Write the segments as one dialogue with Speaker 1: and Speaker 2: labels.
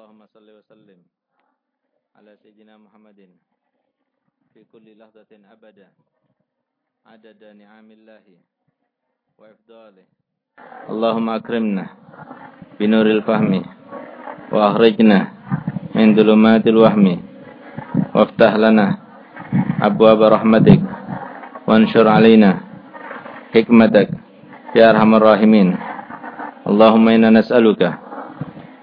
Speaker 1: اللهم صل وسلم على سيدنا محمد في كل لحظة أبدا. عدد نعم الله وإفضاله. اللهم أكرمنا بنور الفهم وأخرجنا من ظلمات الوهم. وافتح لنا أبواب رحمتك وانشر علينا حكمتك يا أرحم الراحمين. اللهم إنا نسألك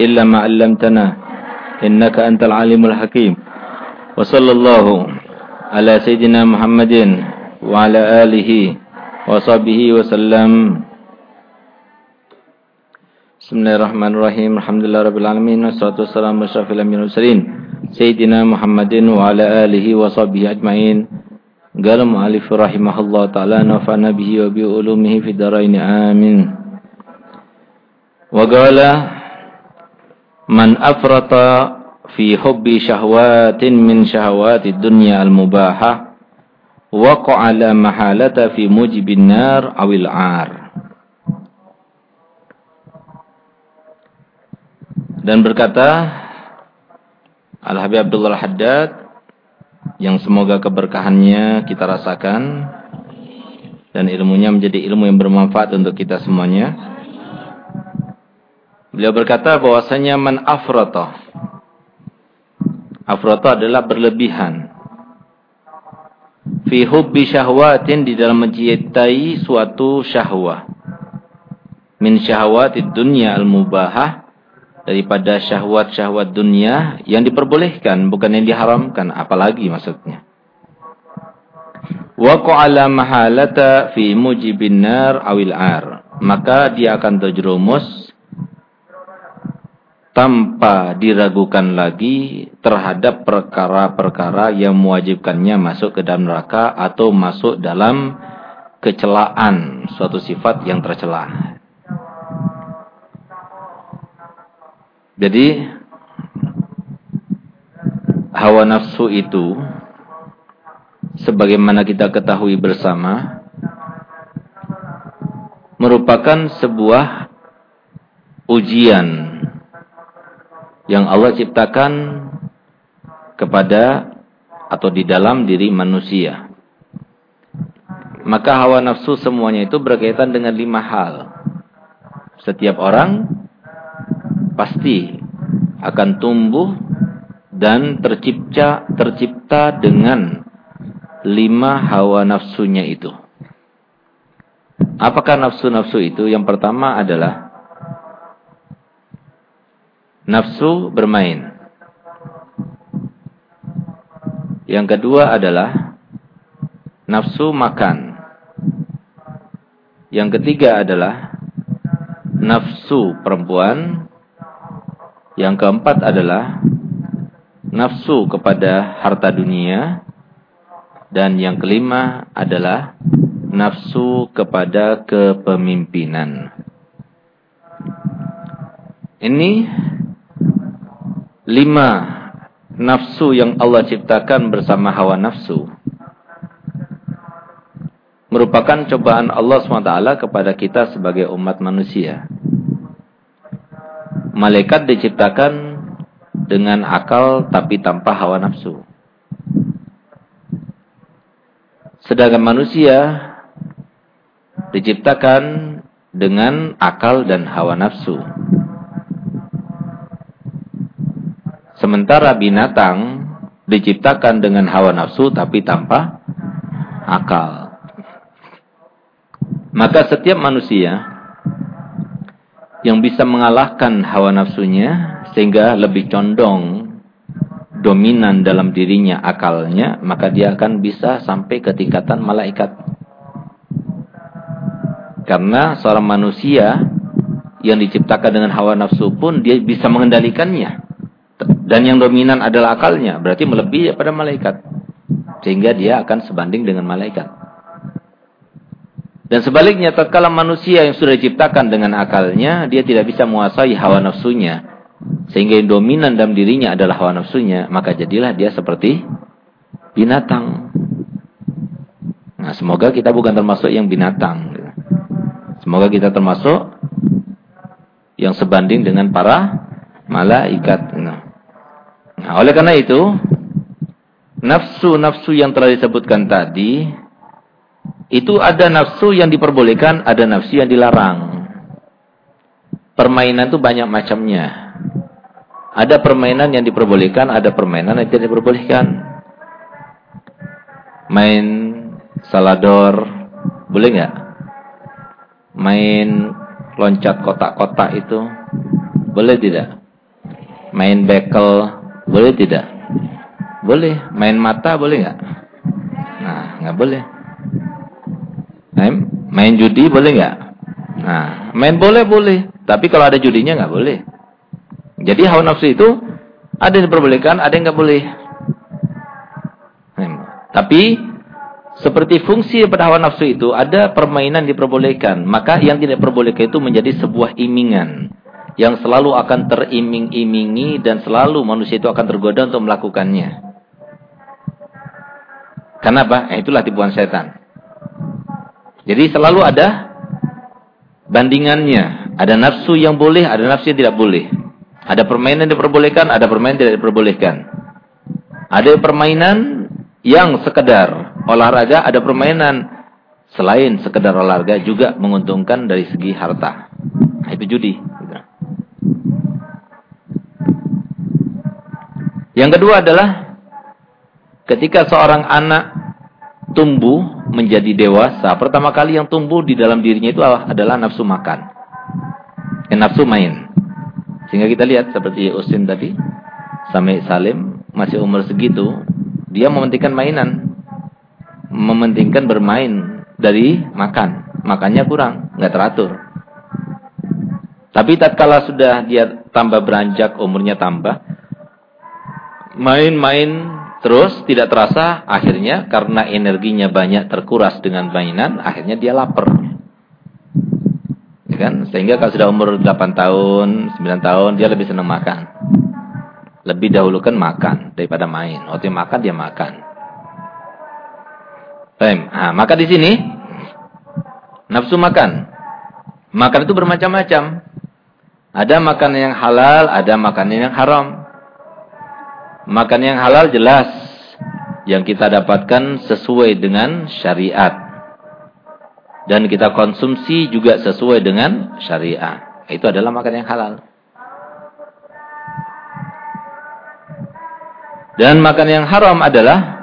Speaker 1: إلا ما علمتنا. إنك أنت العليم الحكيم. وصلى الله على سيدنا محمد وعلى آله وصحبه وسلم. بسم الله الرحمن الرحيم. الحمد لله رب العالمين. والصلاة والسلام على أشرف الأنبياء والمرسلين. سيدنا محمد وعلى آله وصحبه أجمعين. قال المؤلف رحمه الله تعالى نفعنا به وبعلومه في الدارين. آمين. وقال Man afrata fi hubbi syahwatin min syahwati dunya al-mubahah waqa'a la mahalata fi mujibin nar awil ar. Dan berkata Al-Habib Abdullah Haddad yang semoga keberkahannya kita rasakan dan ilmunya menjadi ilmu yang bermanfaat untuk kita semuanya. Beliau berkata bahwasanya man afrata. Afrata adalah berlebihan. Fi hubbi syahwatin di dalam mencintai suatu syahwah. Min syahwatid dunya al-mubahah daripada syahwat-syahwat dunia yang diperbolehkan bukan yang diharamkan apalagi maksudnya. Wa qala mahalata fi mujibin nar awil ar. Maka dia akan terjerumus tanpa diragukan lagi terhadap perkara-perkara yang mewajibkannya masuk ke dalam neraka atau masuk dalam kecelaan suatu sifat yang tercela. Jadi hawa nafsu itu sebagaimana kita ketahui bersama merupakan sebuah ujian yang Allah ciptakan kepada atau di dalam diri manusia. Maka hawa nafsu semuanya itu berkaitan dengan lima hal. Setiap orang pasti akan tumbuh dan tercipta tercipta dengan lima hawa nafsunya itu. Apakah nafsu-nafsu itu? Yang pertama adalah nafsu bermain. Yang kedua adalah nafsu makan. Yang ketiga adalah nafsu perempuan. Yang keempat adalah nafsu kepada harta dunia. Dan yang kelima adalah nafsu kepada kepemimpinan. Ini lima nafsu yang Allah ciptakan bersama hawa nafsu merupakan cobaan Allah SWT kepada kita sebagai umat manusia. Malaikat diciptakan dengan akal tapi tanpa hawa nafsu. Sedangkan manusia diciptakan dengan akal dan hawa nafsu. Sementara binatang diciptakan dengan hawa nafsu tapi tanpa akal. Maka setiap manusia yang bisa mengalahkan hawa nafsunya sehingga lebih condong dominan dalam dirinya akalnya, maka dia akan bisa sampai ke tingkatan malaikat. Karena seorang manusia yang diciptakan dengan hawa nafsu pun dia bisa mengendalikannya dan yang dominan adalah akalnya, berarti melebihi daripada malaikat. Sehingga dia akan sebanding dengan malaikat. Dan sebaliknya, tatkala manusia yang sudah diciptakan dengan akalnya, dia tidak bisa menguasai hawa nafsunya. Sehingga yang dominan dalam dirinya adalah hawa nafsunya, maka jadilah dia seperti binatang. Nah, semoga kita bukan termasuk yang binatang. Semoga kita termasuk yang sebanding dengan para malaikat. Nah, oleh karena itu, nafsu-nafsu yang telah disebutkan tadi, itu ada nafsu yang diperbolehkan, ada nafsu yang dilarang. Permainan itu banyak macamnya. Ada permainan yang diperbolehkan, ada permainan yang tidak diperbolehkan. Main salador, boleh nggak? Main loncat kotak-kotak itu, boleh tidak? Main bekel, boleh tidak? Boleh. Main mata boleh nggak? Nah, nggak boleh. Main, main judi boleh nggak? Nah, main boleh boleh. Tapi kalau ada judinya nggak boleh. Jadi hawa nafsu itu ada yang diperbolehkan, ada yang nggak boleh. Tapi seperti fungsi pada hawa nafsu itu ada permainan diperbolehkan. Maka yang tidak diperbolehkan itu menjadi sebuah imingan yang selalu akan teriming-imingi dan selalu manusia itu akan tergoda untuk melakukannya. Kenapa? Eh, itulah tipuan setan. Jadi selalu ada bandingannya. Ada nafsu yang boleh, ada nafsu yang tidak boleh. Ada permainan yang diperbolehkan, ada permainan yang tidak diperbolehkan. Ada permainan yang sekedar olahraga, ada permainan selain sekedar olahraga juga menguntungkan dari segi harta. Nah, itu judi. Yang kedua adalah ketika seorang anak tumbuh menjadi dewasa, pertama kali yang tumbuh di dalam dirinya itu adalah nafsu makan. Dan nafsu main. Sehingga kita lihat seperti Usin tadi, sampai Salim masih umur segitu, dia mementingkan mainan. Mementingkan bermain dari makan. Makannya kurang, nggak teratur. Tapi tatkala sudah dia tambah beranjak, umurnya tambah, main-main terus tidak terasa akhirnya karena energinya banyak terkuras dengan mainan akhirnya dia lapar. Ya kan? Sehingga kalau sudah umur 8 tahun 9 tahun dia lebih senang makan. Lebih dahulu kan makan daripada main. Waktu makan dia makan. Nah, maka di sini nafsu makan. Makan itu bermacam-macam. Ada makanan yang halal ada makanan yang haram Makan yang halal jelas yang kita dapatkan sesuai dengan syariat. Dan kita konsumsi juga sesuai dengan syariat. Itu adalah makan yang halal. Dan makan yang haram adalah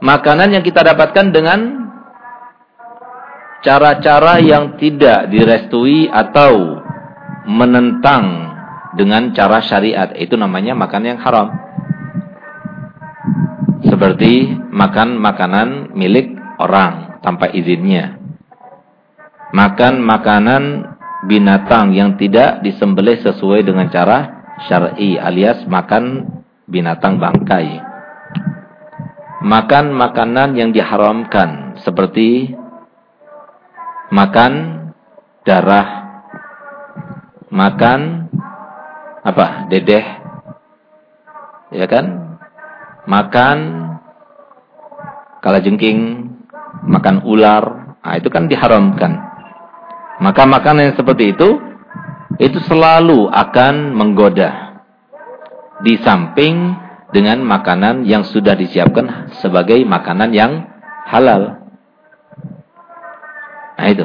Speaker 1: makanan yang kita dapatkan dengan cara-cara yang tidak direstui atau menentang dengan cara syariat. Itu namanya makan yang haram. Seperti makan makanan milik orang tanpa izinnya. Makan makanan binatang yang tidak disembelih sesuai dengan cara syar'i alias makan binatang bangkai. Makan makanan yang diharamkan seperti makan darah, makan apa? Dedeh. Ya kan? Makan kala jengking, makan ular, nah, itu kan diharamkan. Maka makanan yang seperti itu itu selalu akan menggoda. Di samping dengan makanan yang sudah disiapkan sebagai makanan yang halal. Nah itu.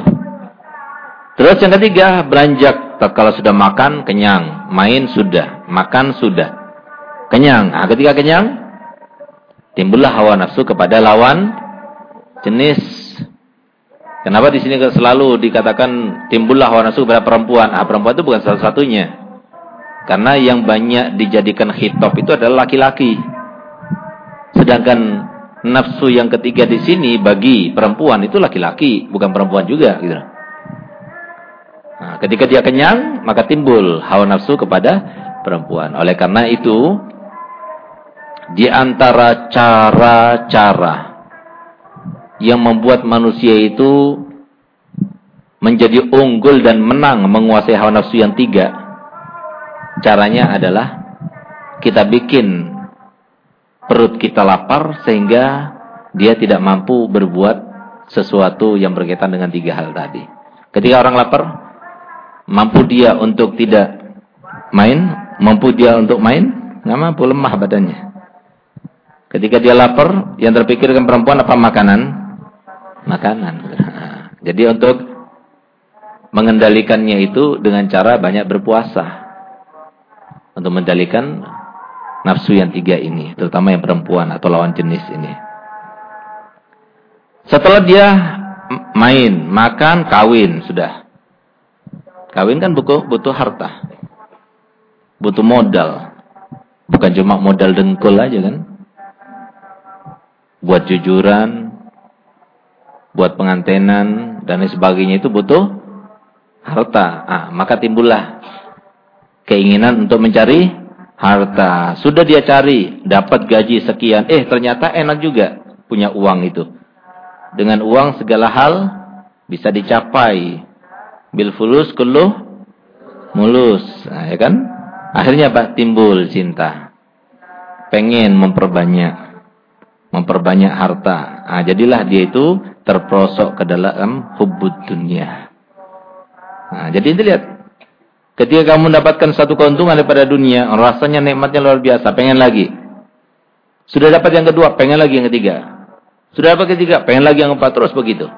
Speaker 1: Terus yang ketiga, beranjak kalau sudah makan kenyang, main sudah, makan sudah. Kenyang. Nah, ketika kenyang timbullah hawa nafsu kepada lawan jenis. Kenapa di sini selalu dikatakan timbullah hawa nafsu kepada perempuan? Ah, perempuan itu bukan salah satunya. Karena yang banyak dijadikan hitop itu adalah laki-laki. Sedangkan nafsu yang ketiga di sini bagi perempuan itu laki-laki, bukan perempuan juga gitu. Nah, ketika dia kenyang, maka timbul hawa nafsu kepada perempuan. Oleh karena itu, di antara cara-cara yang membuat manusia itu menjadi unggul dan menang menguasai hawa nafsu yang tiga, caranya adalah kita bikin perut kita lapar sehingga dia tidak mampu berbuat sesuatu yang berkaitan dengan tiga hal tadi. Ketika orang lapar, mampu dia untuk tidak main, mampu dia untuk main, nggak mampu lemah badannya. Ketika dia lapar, yang terpikirkan perempuan apa makanan? Makanan. Jadi untuk mengendalikannya itu dengan cara banyak berpuasa. Untuk mengendalikan nafsu yang tiga ini, terutama yang perempuan atau lawan jenis ini. Setelah dia main, makan, kawin, sudah. Kawin kan butuh, butuh harta. Butuh modal. Bukan cuma modal dengkul aja kan. Buat jujuran, buat pengantenan, dan sebagainya itu butuh harta. Ah, maka timbullah keinginan untuk mencari harta. Sudah dia cari, dapat gaji sekian. Eh, ternyata enak juga punya uang itu. Dengan uang segala hal bisa dicapai. Bil fulus kullu mulus. Nah, ya kan? Akhirnya apa? Timbul cinta. Pengen memperbanyak. Memperbanyak harta. Nah, jadilah dia itu terprosok ke dalam hubbud dunia. Nah, jadi ini lihat Ketika kamu mendapatkan satu keuntungan daripada dunia, rasanya nikmatnya luar biasa, pengen lagi. Sudah dapat yang kedua, pengen lagi yang ketiga. Sudah dapat ketiga, pengen lagi yang keempat, terus begitu.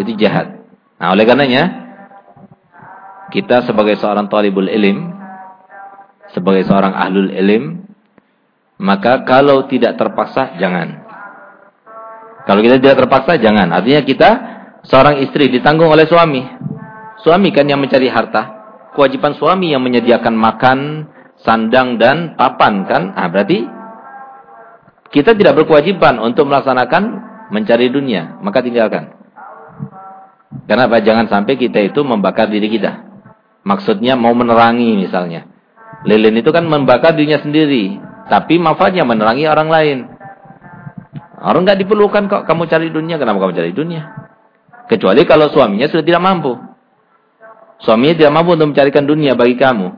Speaker 1: Itu jahat. Nah, oleh karenanya, kita sebagai seorang talibul ilim, sebagai seorang ahlul ilim, maka kalau tidak terpaksa, jangan. Kalau kita tidak terpaksa, jangan. Artinya kita, seorang istri ditanggung oleh suami. Suami kan yang mencari harta kewajiban suami yang menyediakan makan, sandang dan papan kan? Ah berarti kita tidak berkewajiban untuk melaksanakan mencari dunia, maka tinggalkan. Kenapa? Jangan sampai kita itu membakar diri kita. Maksudnya mau menerangi misalnya. Lilin itu kan membakar dirinya sendiri, tapi manfaatnya menerangi orang lain. Orang nggak diperlukan kok kamu cari dunia, kenapa kamu cari dunia? Kecuali kalau suaminya sudah tidak mampu. Suaminya tidak mampu untuk mencarikan dunia bagi kamu.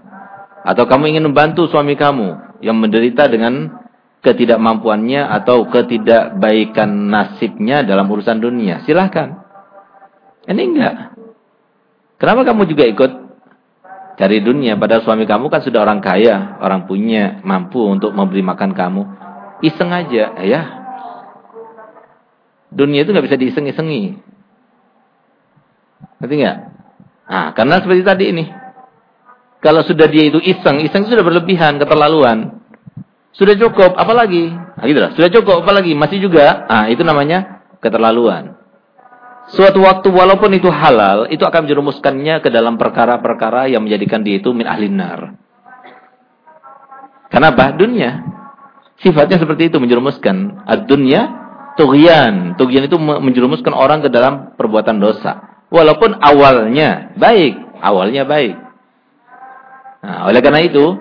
Speaker 1: Atau kamu ingin membantu suami kamu yang menderita dengan ketidakmampuannya atau ketidakbaikan nasibnya dalam urusan dunia. Silahkan. Ini enggak. Kenapa kamu juga ikut cari dunia? Padahal suami kamu kan sudah orang kaya, orang punya, mampu untuk memberi makan kamu. Iseng aja, ya. Dunia itu nggak bisa diiseng-isengi. Ngerti nggak? Nah, karena seperti tadi ini. Kalau sudah dia itu iseng, iseng itu sudah berlebihan, keterlaluan. Sudah cukup, apalagi? Nah, gitu lah. Sudah cukup, apalagi? Masih juga. Ah, itu namanya keterlaluan. Suatu waktu walaupun itu halal, itu akan menjerumuskannya ke dalam perkara-perkara yang menjadikan dia itu min ahlin nar. Kenapa? Dunia. Sifatnya seperti itu menjerumuskan. Ad-dunya. Tughyan itu menjerumuskan orang ke dalam perbuatan dosa. Walaupun awalnya baik, awalnya baik. Nah, oleh karena itu,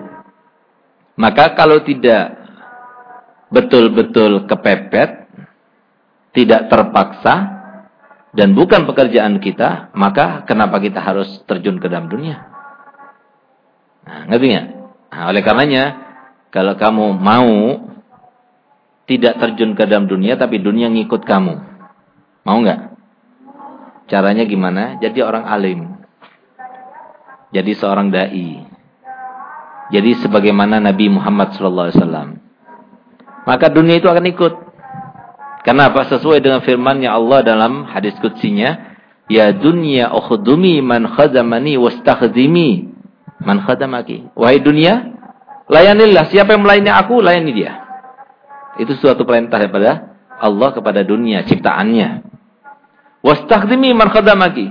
Speaker 1: maka kalau tidak betul-betul kepepet, tidak terpaksa, dan bukan pekerjaan kita, maka kenapa kita harus terjun ke dalam dunia? Nah, ngerti nggak? Nah, oleh karenanya, kalau kamu mau tidak terjun ke dalam dunia, tapi dunia ngikut kamu, mau nggak? Caranya gimana? Jadi orang alim. Jadi seorang dai. Jadi sebagaimana Nabi Muhammad SAW. Maka dunia itu akan ikut. Kenapa? Sesuai dengan firmannya Allah dalam hadis kudsinya. Ya dunia ukhudumi man khadamani wastakhdimi man khadamaki. Wahai dunia, layanilah. Siapa yang melayani aku, layani dia. Itu suatu perintah daripada Allah kepada dunia, ciptaannya. Wastakhdimi man khadamaki.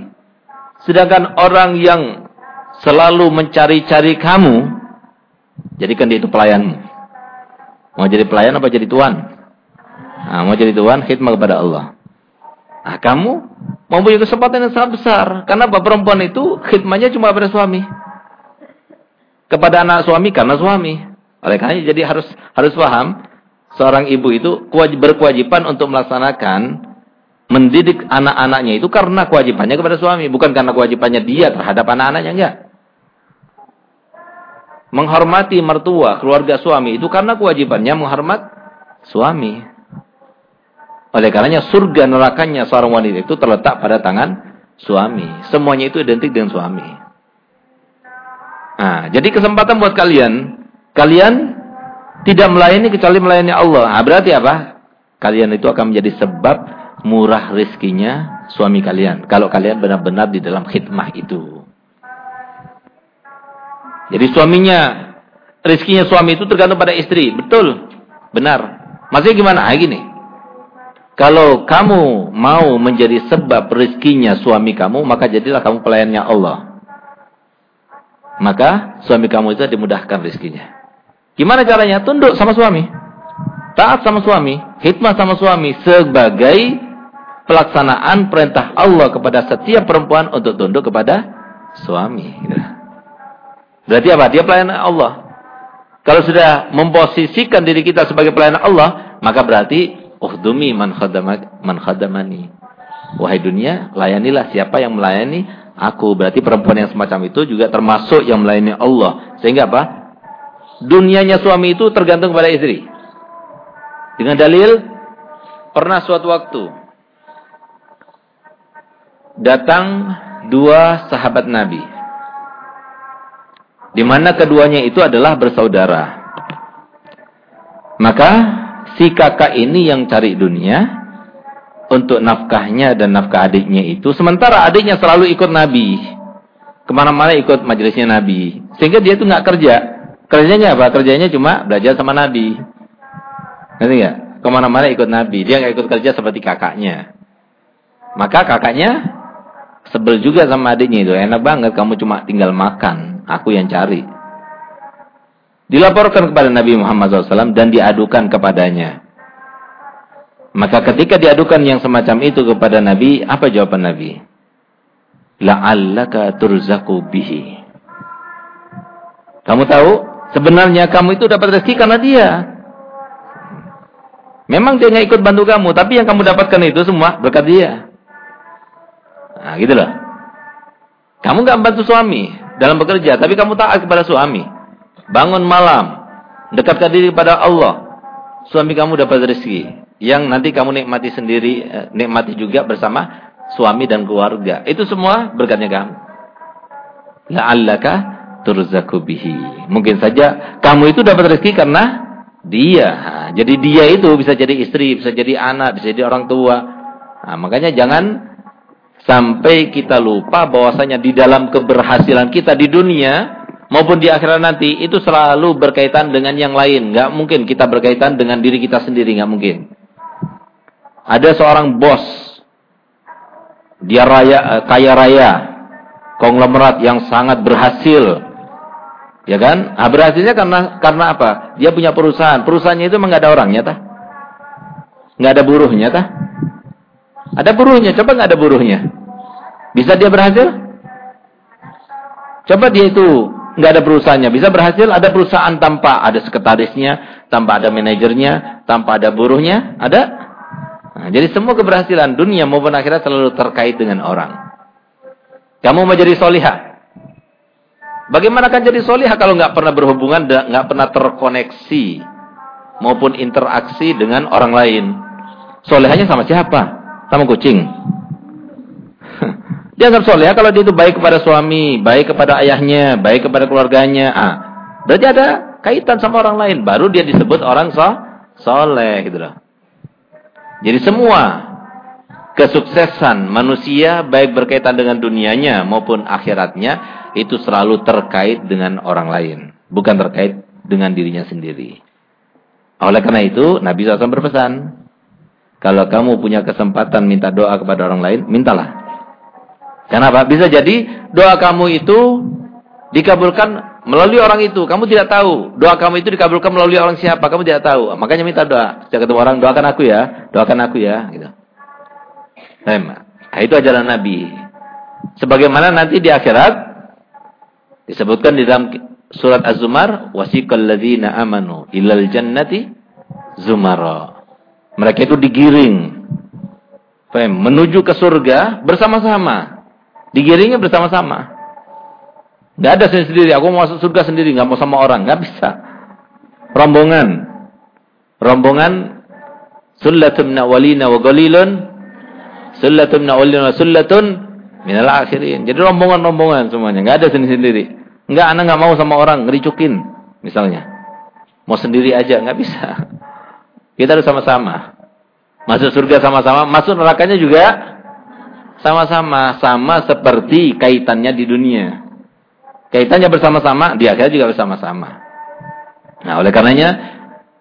Speaker 1: Sedangkan orang yang selalu mencari-cari kamu, jadikan dia itu pelayanmu. Mau jadi pelayan apa jadi tuan? Nah, mau jadi tuan, khidmat kepada Allah. Nah, kamu mempunyai kesempatan yang sangat besar. Karena? Perempuan itu khidmatnya cuma pada suami. kepada anak suami karena suami. Oleh karena jadi harus harus paham seorang ibu itu berkewajiban untuk melaksanakan mendidik anak-anaknya itu karena kewajibannya kepada suami, bukan karena kewajibannya dia terhadap anak-anaknya enggak. Menghormati mertua, keluarga suami itu karena kewajibannya menghormat suami. Oleh karenanya surga nerakanya seorang wanita itu terletak pada tangan suami. Semuanya itu identik dengan suami. Nah, jadi kesempatan buat kalian, kalian tidak melayani kecuali melayani Allah. Nah, berarti apa? Kalian itu akan menjadi sebab murah rizkinya suami kalian. Kalau kalian benar-benar di dalam khidmah itu. Jadi suaminya, rizkinya suami itu tergantung pada istri. Betul. Benar. Maksudnya gimana? Ah, gini. Kalau kamu mau menjadi sebab rezekinya suami kamu, maka jadilah kamu pelayannya Allah. Maka suami kamu itu dimudahkan rezekinya. Gimana caranya? Tunduk sama suami. Taat sama suami. Hikmah sama suami. Sebagai pelaksanaan perintah Allah kepada setiap perempuan untuk tunduk kepada suami. Berarti apa? Dia pelayan Allah. Kalau sudah memposisikan diri kita sebagai pelayan Allah, maka berarti Uhdumi man khadama man. Wahai dunia, layanilah siapa yang melayani aku. Berarti perempuan yang semacam itu juga termasuk yang melayani Allah. Sehingga apa? Dunianya suami itu tergantung pada istri. Dengan dalil pernah suatu waktu datang dua sahabat Nabi. Di mana keduanya itu adalah bersaudara. Maka si kakak ini yang cari dunia untuk nafkahnya dan nafkah adiknya itu. Sementara adiknya selalu ikut Nabi. Ke mana-mana ikut majelisnya Nabi. Sehingga dia itu nggak kerja. Kerjanya apa? Kerjanya cuma belajar sama Nabi. Ngerti nggak? Ke mana-mana ikut Nabi. Dia nggak ikut kerja seperti kakaknya. Maka kakaknya sebel juga sama adiknya itu. Enak banget kamu cuma tinggal makan. Aku yang cari. Dilaporkan kepada Nabi Muhammad SAW dan diadukan kepadanya. Maka ketika diadukan yang semacam itu kepada Nabi, apa jawaban Nabi? La'allaka turzaku bihi. Kamu tahu, sebenarnya kamu itu dapat rezeki karena dia. Memang dia nggak ikut bantu kamu, tapi yang kamu dapatkan itu semua berkat dia. Nah, gitu loh. Kamu nggak bantu suami dalam bekerja, tapi kamu taat kepada suami bangun malam, dekatkan diri kepada Allah. Suami kamu dapat rezeki yang nanti kamu nikmati sendiri, eh, nikmati juga bersama suami dan keluarga. Itu semua berkatnya kamu. La'allaka turzaku bihi. Mungkin saja kamu itu dapat rezeki karena dia. jadi dia itu bisa jadi istri, bisa jadi anak, bisa jadi orang tua. Nah, makanya jangan sampai kita lupa bahwasanya di dalam keberhasilan kita di dunia maupun di akhirat nanti itu selalu berkaitan dengan yang lain. Nggak mungkin kita berkaitan dengan diri kita sendiri, nggak mungkin. Ada seorang bos, dia raya, eh, kaya raya, konglomerat yang sangat berhasil, ya kan? Nah, berhasilnya karena karena apa? Dia punya perusahaan, perusahaannya itu nggak ada orangnya, tah? Nggak ada buruhnya, tah? Ada buruhnya, coba nggak ada buruhnya. Bisa dia berhasil? Coba dia itu nggak ada perusahaannya. Bisa berhasil ada perusahaan tanpa ada sekretarisnya, tanpa ada manajernya, tanpa ada buruhnya, ada. Nah, jadi semua keberhasilan dunia maupun akhirat selalu terkait dengan orang. Kamu mau jadi solihah. Bagaimana kan jadi solihah kalau nggak pernah berhubungan, nggak pernah terkoneksi maupun interaksi dengan orang lain? Solehahnya sama siapa? Sama kucing. Dianggap soleh kalau dia itu baik kepada suami, baik kepada ayahnya, baik kepada keluarganya. Ah, berarti ada kaitan sama orang lain. Baru dia disebut orang so soleh gitu loh. Jadi semua kesuksesan manusia baik berkaitan dengan dunianya maupun akhiratnya itu selalu terkait dengan orang lain, bukan terkait dengan dirinya sendiri. Oleh karena itu Nabi SAW berpesan, kalau kamu punya kesempatan minta doa kepada orang lain, mintalah. Kenapa? Bisa jadi doa kamu itu dikabulkan melalui orang itu. Kamu tidak tahu. Doa kamu itu dikabulkan melalui orang siapa. Kamu tidak tahu. Makanya minta doa. Setiap ketemu orang, doakan aku ya. Doakan aku ya. Gitu. Nah, itu ajaran Nabi. Sebagaimana nanti di akhirat disebutkan di dalam surat Az-Zumar, wasiqal ladzina amanu ilal jannati zumara. Mereka itu digiring menuju ke surga bersama-sama. Digiringnya bersama-sama. Gak ada sendiri, aku mau masuk surga sendiri, gak mau sama orang, gak bisa. Rombongan. Rombongan sullatun min awalina wa qalilun sullatun min awalina wa sullatun minal akhirin. Jadi rombongan-rombongan semuanya, gak ada sendiri-sendiri. Enggak, anak nggak mau sama orang, ngericukin misalnya. Mau sendiri aja, nggak bisa. Kita harus sama-sama. Masuk surga sama-sama, masuk nerakanya juga sama-sama, sama seperti kaitannya di dunia. Kaitannya bersama-sama, di akhirat juga bersama-sama. Nah, oleh karenanya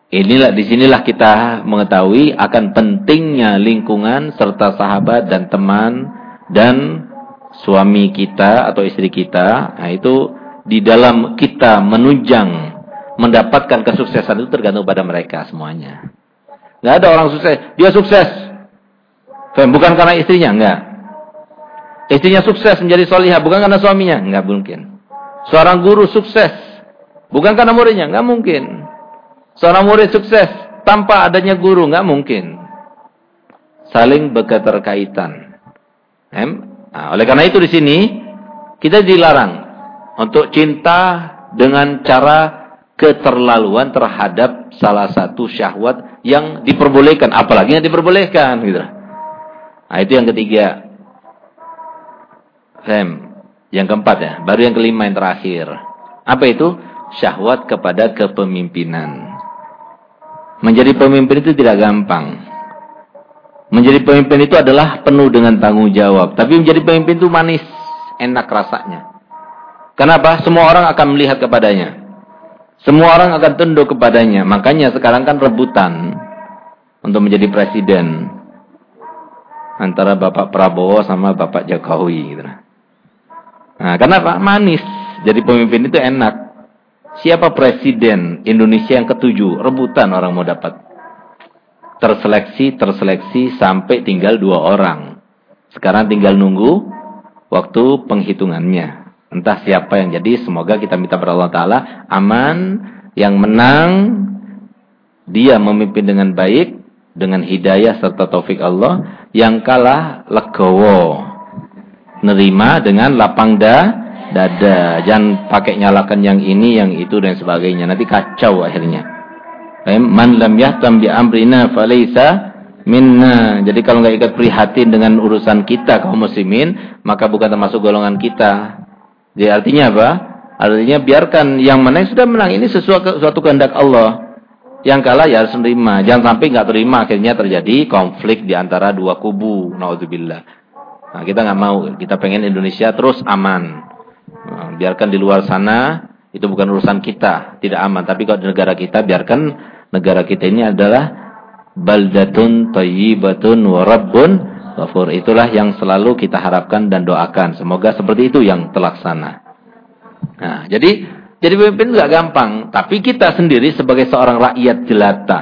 Speaker 1: inilah di sinilah kita mengetahui akan pentingnya lingkungan serta sahabat dan teman dan suami kita atau istri kita. Nah, itu di dalam kita menunjang mendapatkan kesuksesan itu tergantung pada mereka semuanya. Nggak ada orang sukses, dia sukses. Bukan karena istrinya, enggak. Istrinya sukses menjadi solihah, bukan karena suaminya, enggak mungkin. Seorang guru sukses, bukan karena muridnya, enggak mungkin. Seorang murid sukses tanpa adanya guru, enggak mungkin. Saling berketerkaitan. Nah, oleh karena itu di sini kita dilarang untuk cinta dengan cara keterlaluan terhadap salah satu syahwat yang diperbolehkan, apalagi yang diperbolehkan gitu. Nah, itu yang ketiga. Fem. Yang keempat ya, baru yang kelima yang terakhir. Apa itu? Syahwat kepada kepemimpinan. Menjadi pemimpin itu tidak gampang. Menjadi pemimpin itu adalah penuh dengan tanggung jawab. Tapi menjadi pemimpin itu manis, enak rasanya. Kenapa? Semua orang akan melihat kepadanya. Semua orang akan tunduk kepadanya. Makanya sekarang kan rebutan untuk menjadi presiden antara Bapak Prabowo sama Bapak Jokowi. Gitu. Kenapa? Manis. Jadi pemimpin itu enak. Siapa presiden Indonesia yang ketujuh? Rebutan orang mau dapat. Terseleksi, terseleksi sampai tinggal dua orang. Sekarang tinggal nunggu waktu penghitungannya. Entah siapa yang jadi, semoga kita minta kepada Allah Ta'ala aman, yang menang, dia memimpin dengan baik, dengan hidayah serta taufik Allah, yang kalah legowo, nerima dengan lapang da, dada, jangan pakai nyalakan yang ini, yang itu dan sebagainya, nanti kacau akhirnya. Man lam yahtam bi amrina falaysa minna. Jadi kalau nggak ikat prihatin dengan urusan kita kaum muslimin, maka bukan termasuk golongan kita. Jadi artinya apa? Artinya biarkan yang menang sudah menang. Ini sesuatu suatu kehendak Allah. Yang kalah ya harus menerima. Jangan sampai nggak terima akhirnya terjadi konflik di antara dua kubu. Nauzubillah. Nah, kita nggak mau. Kita pengen Indonesia terus aman. Nah, biarkan di luar sana itu bukan urusan kita, tidak aman. Tapi kalau di negara kita biarkan negara kita ini adalah baldatun thayyibatun wa rabbun. Itulah yang selalu kita harapkan dan doakan. Semoga seperti itu yang terlaksana. Nah, jadi jadi pemimpin nggak gampang, tapi kita sendiri sebagai seorang rakyat jelata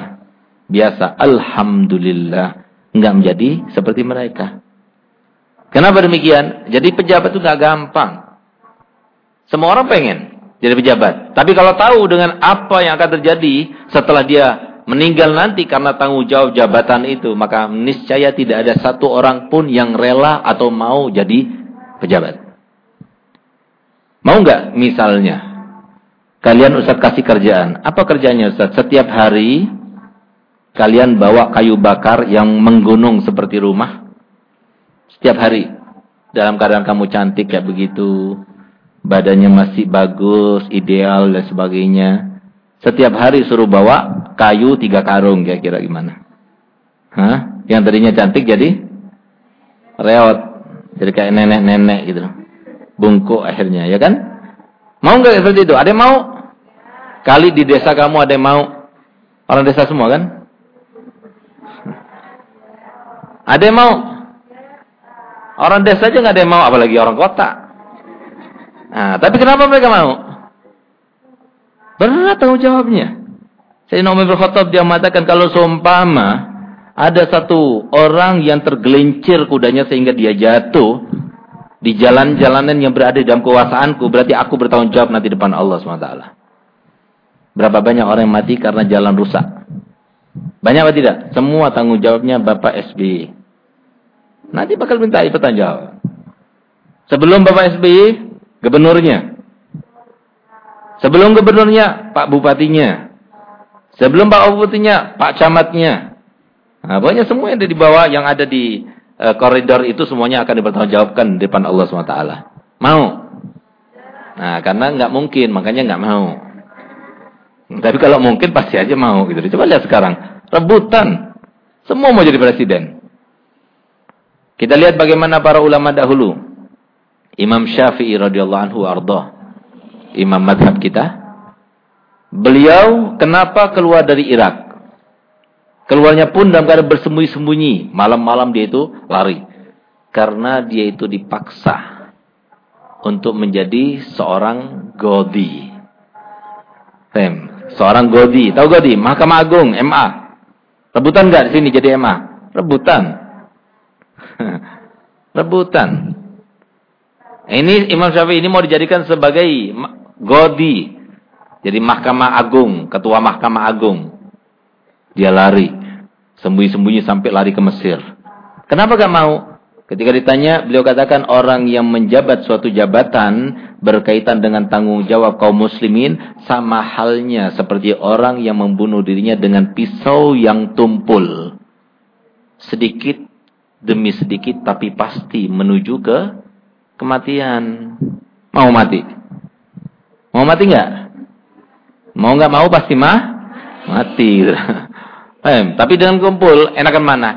Speaker 1: biasa, alhamdulillah nggak menjadi seperti mereka. Kenapa demikian? Jadi pejabat itu nggak gampang. Semua orang pengen jadi pejabat, tapi kalau tahu dengan apa yang akan terjadi setelah dia meninggal nanti karena tanggung jawab jabatan itu, maka niscaya tidak ada satu orang pun yang rela atau mau jadi pejabat. Mau nggak misalnya kalian Ustaz kasih kerjaan. Apa kerjanya Ustaz? Setiap hari kalian bawa kayu bakar yang menggunung seperti rumah. Setiap hari dalam keadaan kamu cantik kayak begitu, badannya masih bagus, ideal dan sebagainya. Setiap hari suruh bawa kayu tiga karung kira-kira gimana? Hah? Yang tadinya cantik jadi reot. Jadi kayak nenek-nenek gitu. Bungkuk akhirnya, ya kan? Mau nggak seperti itu? Ada yang mau? Kali di desa kamu ada yang mau? Orang desa semua kan? Ada yang mau? Orang desa aja nggak ada yang mau, apalagi orang kota. Nah, tapi kenapa mereka mau? Berat tanggung jawabnya. Sayyidina Umar bin dia mengatakan kalau seumpama ada satu orang yang tergelincir kudanya sehingga dia jatuh, di jalan-jalanan yang berada dalam kekuasaanku, berarti aku bertanggung jawab nanti depan Allah SWT. Berapa banyak orang yang mati karena jalan rusak? Banyak atau tidak? Semua tanggung jawabnya Bapak SBY. Nanti bakal minta pertanggung jawab. Sebelum Bapak SBY, gubernurnya. Sebelum gubernurnya, Pak Bupatinya. Sebelum Pak Bupatinya, Pak Camatnya. Nah, pokoknya semua yang ada di bawah, yang ada di uh, koridor itu semuanya akan dipertanggungjawabkan di depan Allah SWT. Mau? Nah, karena nggak mungkin, makanya nggak mau. Tapi kalau mungkin pasti aja mau gitu. Coba lihat sekarang, rebutan. Semua mau jadi presiden. Kita lihat bagaimana para ulama dahulu. Imam Syafi'i radhiyallahu anhu arda. Imam madhab kita. Beliau kenapa keluar dari Irak? Keluarnya pun dalam keadaan bersembunyi-sembunyi. Malam-malam dia itu lari. Karena dia itu dipaksa untuk menjadi seorang godi. Tem, seorang godi. Tahu godi? Mahkamah Agung, MA. Rebutan nggak di sini jadi MA? Rebutan. Rebutan. Ini Imam Syafi'i ini mau dijadikan sebagai godi. Jadi Mahkamah Agung, ketua Mahkamah Agung. Dia lari. Sembunyi-sembunyi sampai lari ke Mesir. Kenapa gak mau? Ketika ditanya, beliau katakan orang yang menjabat suatu jabatan berkaitan dengan tanggung jawab kaum muslimin sama halnya seperti orang yang membunuh dirinya dengan pisau yang tumpul. Sedikit demi sedikit tapi pasti menuju ke kematian. Mau mati? Mau mati nggak? Mau nggak mau pasti mah mati. Tapi dengan kumpul, enakan mana?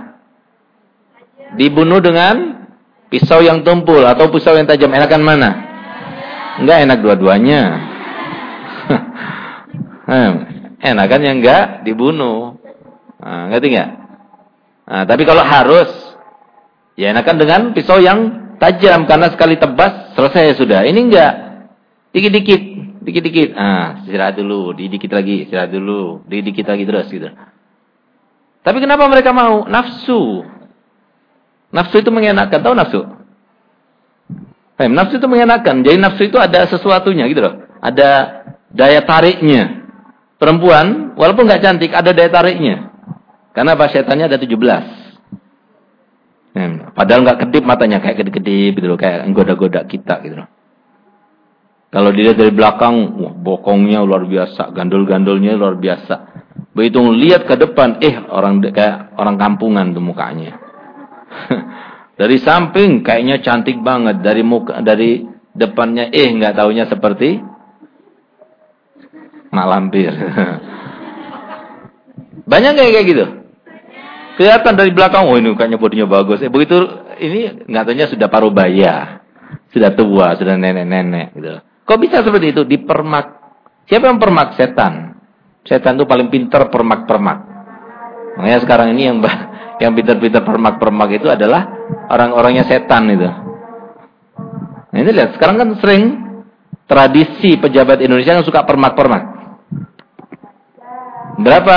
Speaker 1: Dibunuh dengan pisau yang tumpul atau pisau yang tajam, enakan mana? Enggak enak dua-duanya. enakan yang enggak dibunuh. Nah, ngerti enggak? Nah, tapi kalau harus, ya enakan dengan pisau yang tajam karena sekali tebas selesai sudah. Ini enggak. Dikit-dikit, dikit-dikit. Ah, istirahat dulu, dikit lagi, istirahat dulu, dikit lagi terus gitu. Tapi kenapa mereka mau? Nafsu. Nafsu itu mengenakan. Tahu nafsu? Eh, nafsu itu mengenakan. Jadi nafsu itu ada sesuatunya gitu loh. Ada daya tariknya. Perempuan, walaupun nggak cantik, ada daya tariknya. Karena apa? Setannya ada 17. Padahal nggak kedip matanya. Kayak kedip-kedip gitu loh. Kayak goda-goda kita gitu loh. Kalau dilihat dari belakang, wah, bokongnya luar biasa. Gandul-gandulnya luar biasa. Begitu lihat ke depan, eh orang kayak orang kampungan tuh mukanya. dari samping kayaknya cantik banget, dari muka dari depannya eh nggak taunya seperti mak lampir. Banyak kayak kayak gitu. Kelihatan dari belakang, oh ini kayaknya bodinya bagus. Eh begitu ini nggak taunya sudah paruh baya, sudah tua, sudah nenek-nenek gitu. Kok bisa seperti itu? Dipermak. Siapa yang permak? Setan. Setan itu paling pintar permak-permak. Makanya sekarang ini yang yang pintar-pintar permak-permak itu adalah orang-orangnya setan itu. Nah, ini lihat, sekarang kan sering tradisi pejabat Indonesia yang suka permak-permak. Berapa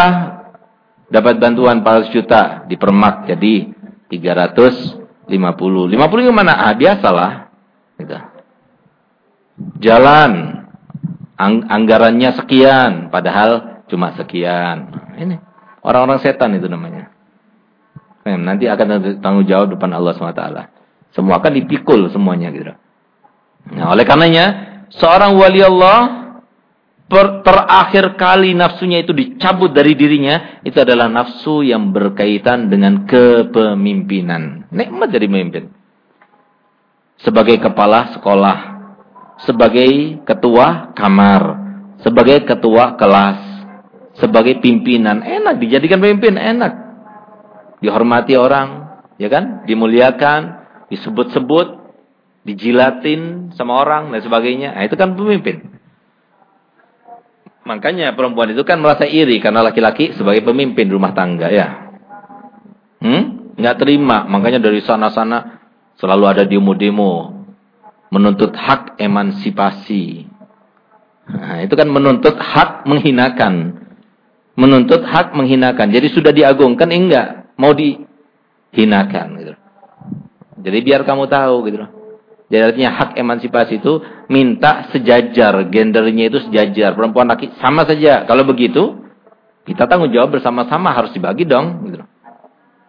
Speaker 1: dapat bantuan 400 juta di permak jadi 350. 50 gimana? Ah, biasalah. Gitu. Jalan ang anggarannya sekian padahal cuma sekian. Ini orang-orang setan itu namanya. Nanti akan tanggung jawab depan Allah SWT. Semua akan dipikul semuanya gitu. Nah, oleh karenanya seorang wali Allah terakhir kali nafsunya itu dicabut dari dirinya itu adalah nafsu yang berkaitan dengan kepemimpinan. Nikmat jadi pemimpin. Sebagai kepala sekolah, sebagai ketua kamar, sebagai ketua kelas, sebagai pimpinan. Enak dijadikan pemimpin, enak. Dihormati orang, ya kan? Dimuliakan, disebut-sebut, dijilatin sama orang dan sebagainya. Nah, itu kan pemimpin. Makanya perempuan itu kan merasa iri karena laki-laki sebagai pemimpin rumah tangga ya. Hmm? Nggak terima, makanya dari sana-sana selalu ada demo-demo menuntut hak emansipasi. Nah, itu kan menuntut hak menghinakan menuntut hak menghinakan. Jadi sudah diagungkan enggak, mau dihinakan gitu. Jadi biar kamu tahu gitu loh. Jadi artinya hak emansipasi itu minta sejajar, gendernya itu sejajar, perempuan laki sama saja. Kalau begitu, kita tanggung jawab bersama-sama harus dibagi dong. Gitu.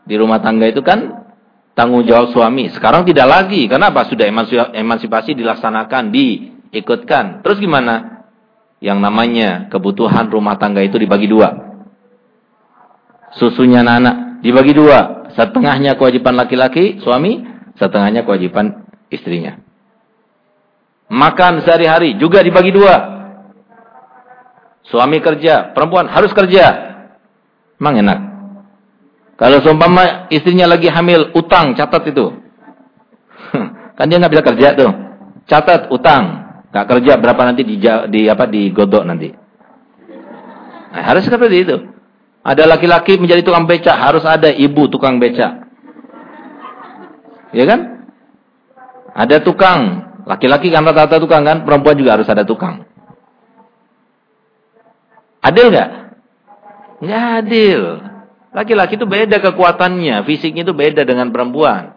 Speaker 1: Di rumah tangga itu kan tanggung jawab suami. Sekarang tidak lagi, karena apa? Sudah emansipasi dilaksanakan, diikutkan. Terus gimana? Yang namanya kebutuhan rumah tangga itu dibagi dua. Susunya anak-anak dibagi dua. Setengahnya kewajiban laki-laki, suami, setengahnya kewajiban istrinya. Makan sehari-hari juga dibagi dua. Suami kerja, perempuan harus kerja. Emang enak. Kalau seumpama istrinya lagi hamil, utang, catat itu. kan dia nggak bisa kerja tuh. Catat utang. Gak kerja berapa nanti di, di apa digodok nanti. Nah, harus seperti itu. Ada laki-laki menjadi tukang becak, harus ada ibu tukang becak. Ya kan? Ada tukang. Laki-laki kan rata-rata tukang kan, perempuan juga harus ada tukang. Adil nggak? Nggak adil. Laki-laki itu beda kekuatannya, fisiknya itu beda dengan perempuan.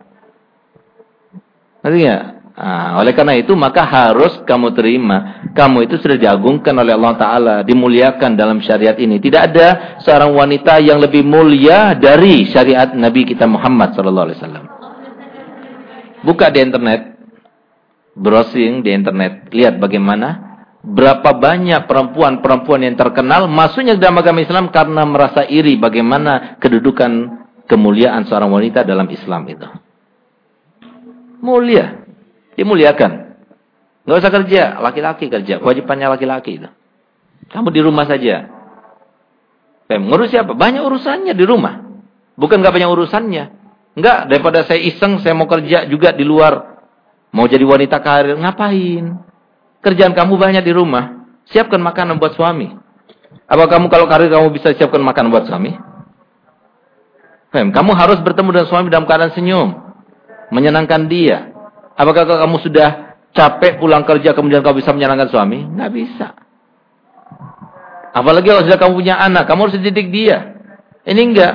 Speaker 1: Ngerti nggak? Nah, oleh karena itu maka harus kamu terima. Kamu itu sudah diagungkan oleh Allah Ta'ala. Dimuliakan dalam syariat ini. Tidak ada seorang wanita yang lebih mulia dari syariat Nabi kita Muhammad Wasallam. Buka di internet, browsing di internet, lihat bagaimana berapa banyak perempuan-perempuan yang terkenal masuknya dalam agama Islam karena merasa iri bagaimana kedudukan kemuliaan seorang wanita dalam Islam itu. Mulia, dimuliakan. Gak usah kerja, laki-laki kerja, kewajibannya laki-laki itu. Kamu di rumah saja. Pem, ngurus siapa? Banyak urusannya di rumah. Bukan gak banyak urusannya. Enggak, daripada saya iseng, saya mau kerja juga di luar. Mau jadi wanita karir, ngapain? Kerjaan kamu banyak di rumah. Siapkan makanan buat suami. Apa kamu kalau karir kamu bisa siapkan makanan buat suami? Kamu harus bertemu dengan suami dalam keadaan senyum. Menyenangkan dia. Apakah kamu sudah capek pulang kerja kemudian kamu bisa menyenangkan suami? Nggak bisa. Apalagi kalau sudah kamu punya anak, kamu harus dididik dia. Ini enggak.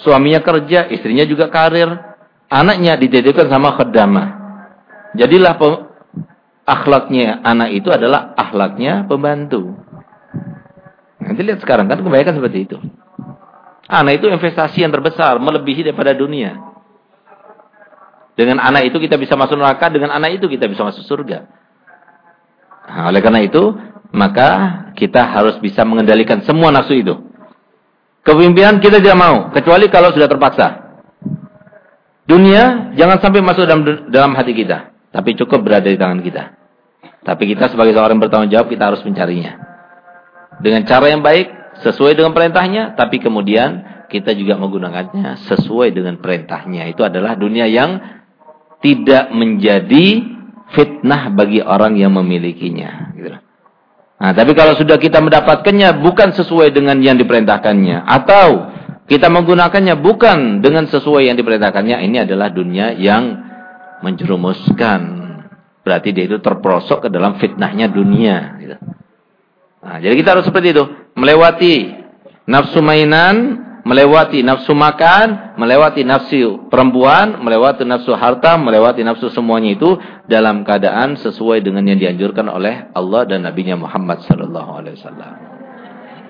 Speaker 1: Suaminya kerja, istrinya juga karir. Anaknya dididikkan sama khedamah. Jadilah akhlaknya anak itu adalah akhlaknya pembantu. Nanti lihat sekarang kan kebanyakan seperti itu. Anak itu investasi yang terbesar, melebihi daripada dunia. Dengan anak itu kita bisa masuk neraka, dengan anak itu kita bisa masuk surga. Nah, oleh karena itu, maka kita harus bisa mengendalikan semua nafsu itu. Kepemimpinan kita tidak mau, kecuali kalau sudah terpaksa. Dunia jangan sampai masuk dalam dalam hati kita, tapi cukup berada di tangan kita. Tapi kita sebagai seorang yang bertanggung jawab kita harus mencarinya. Dengan cara yang baik, sesuai dengan perintahnya, tapi kemudian kita juga menggunakannya sesuai dengan perintahnya. Itu adalah dunia yang tidak menjadi fitnah bagi orang yang memilikinya. Gitu. Nah, tapi kalau sudah kita mendapatkannya bukan sesuai dengan yang diperintahkannya atau kita menggunakannya bukan dengan sesuai yang diperintahkannya, ini adalah dunia yang menjerumuskan. Berarti dia itu terperosok ke dalam fitnahnya dunia. Gitu. Nah, jadi kita harus seperti itu, melewati nafsu mainan melewati nafsu makan, melewati nafsu perempuan, melewati nafsu harta, melewati nafsu semuanya itu dalam keadaan sesuai dengan yang dianjurkan oleh Allah dan Nabi-Nya Muhammad sallallahu alaihi wasallam.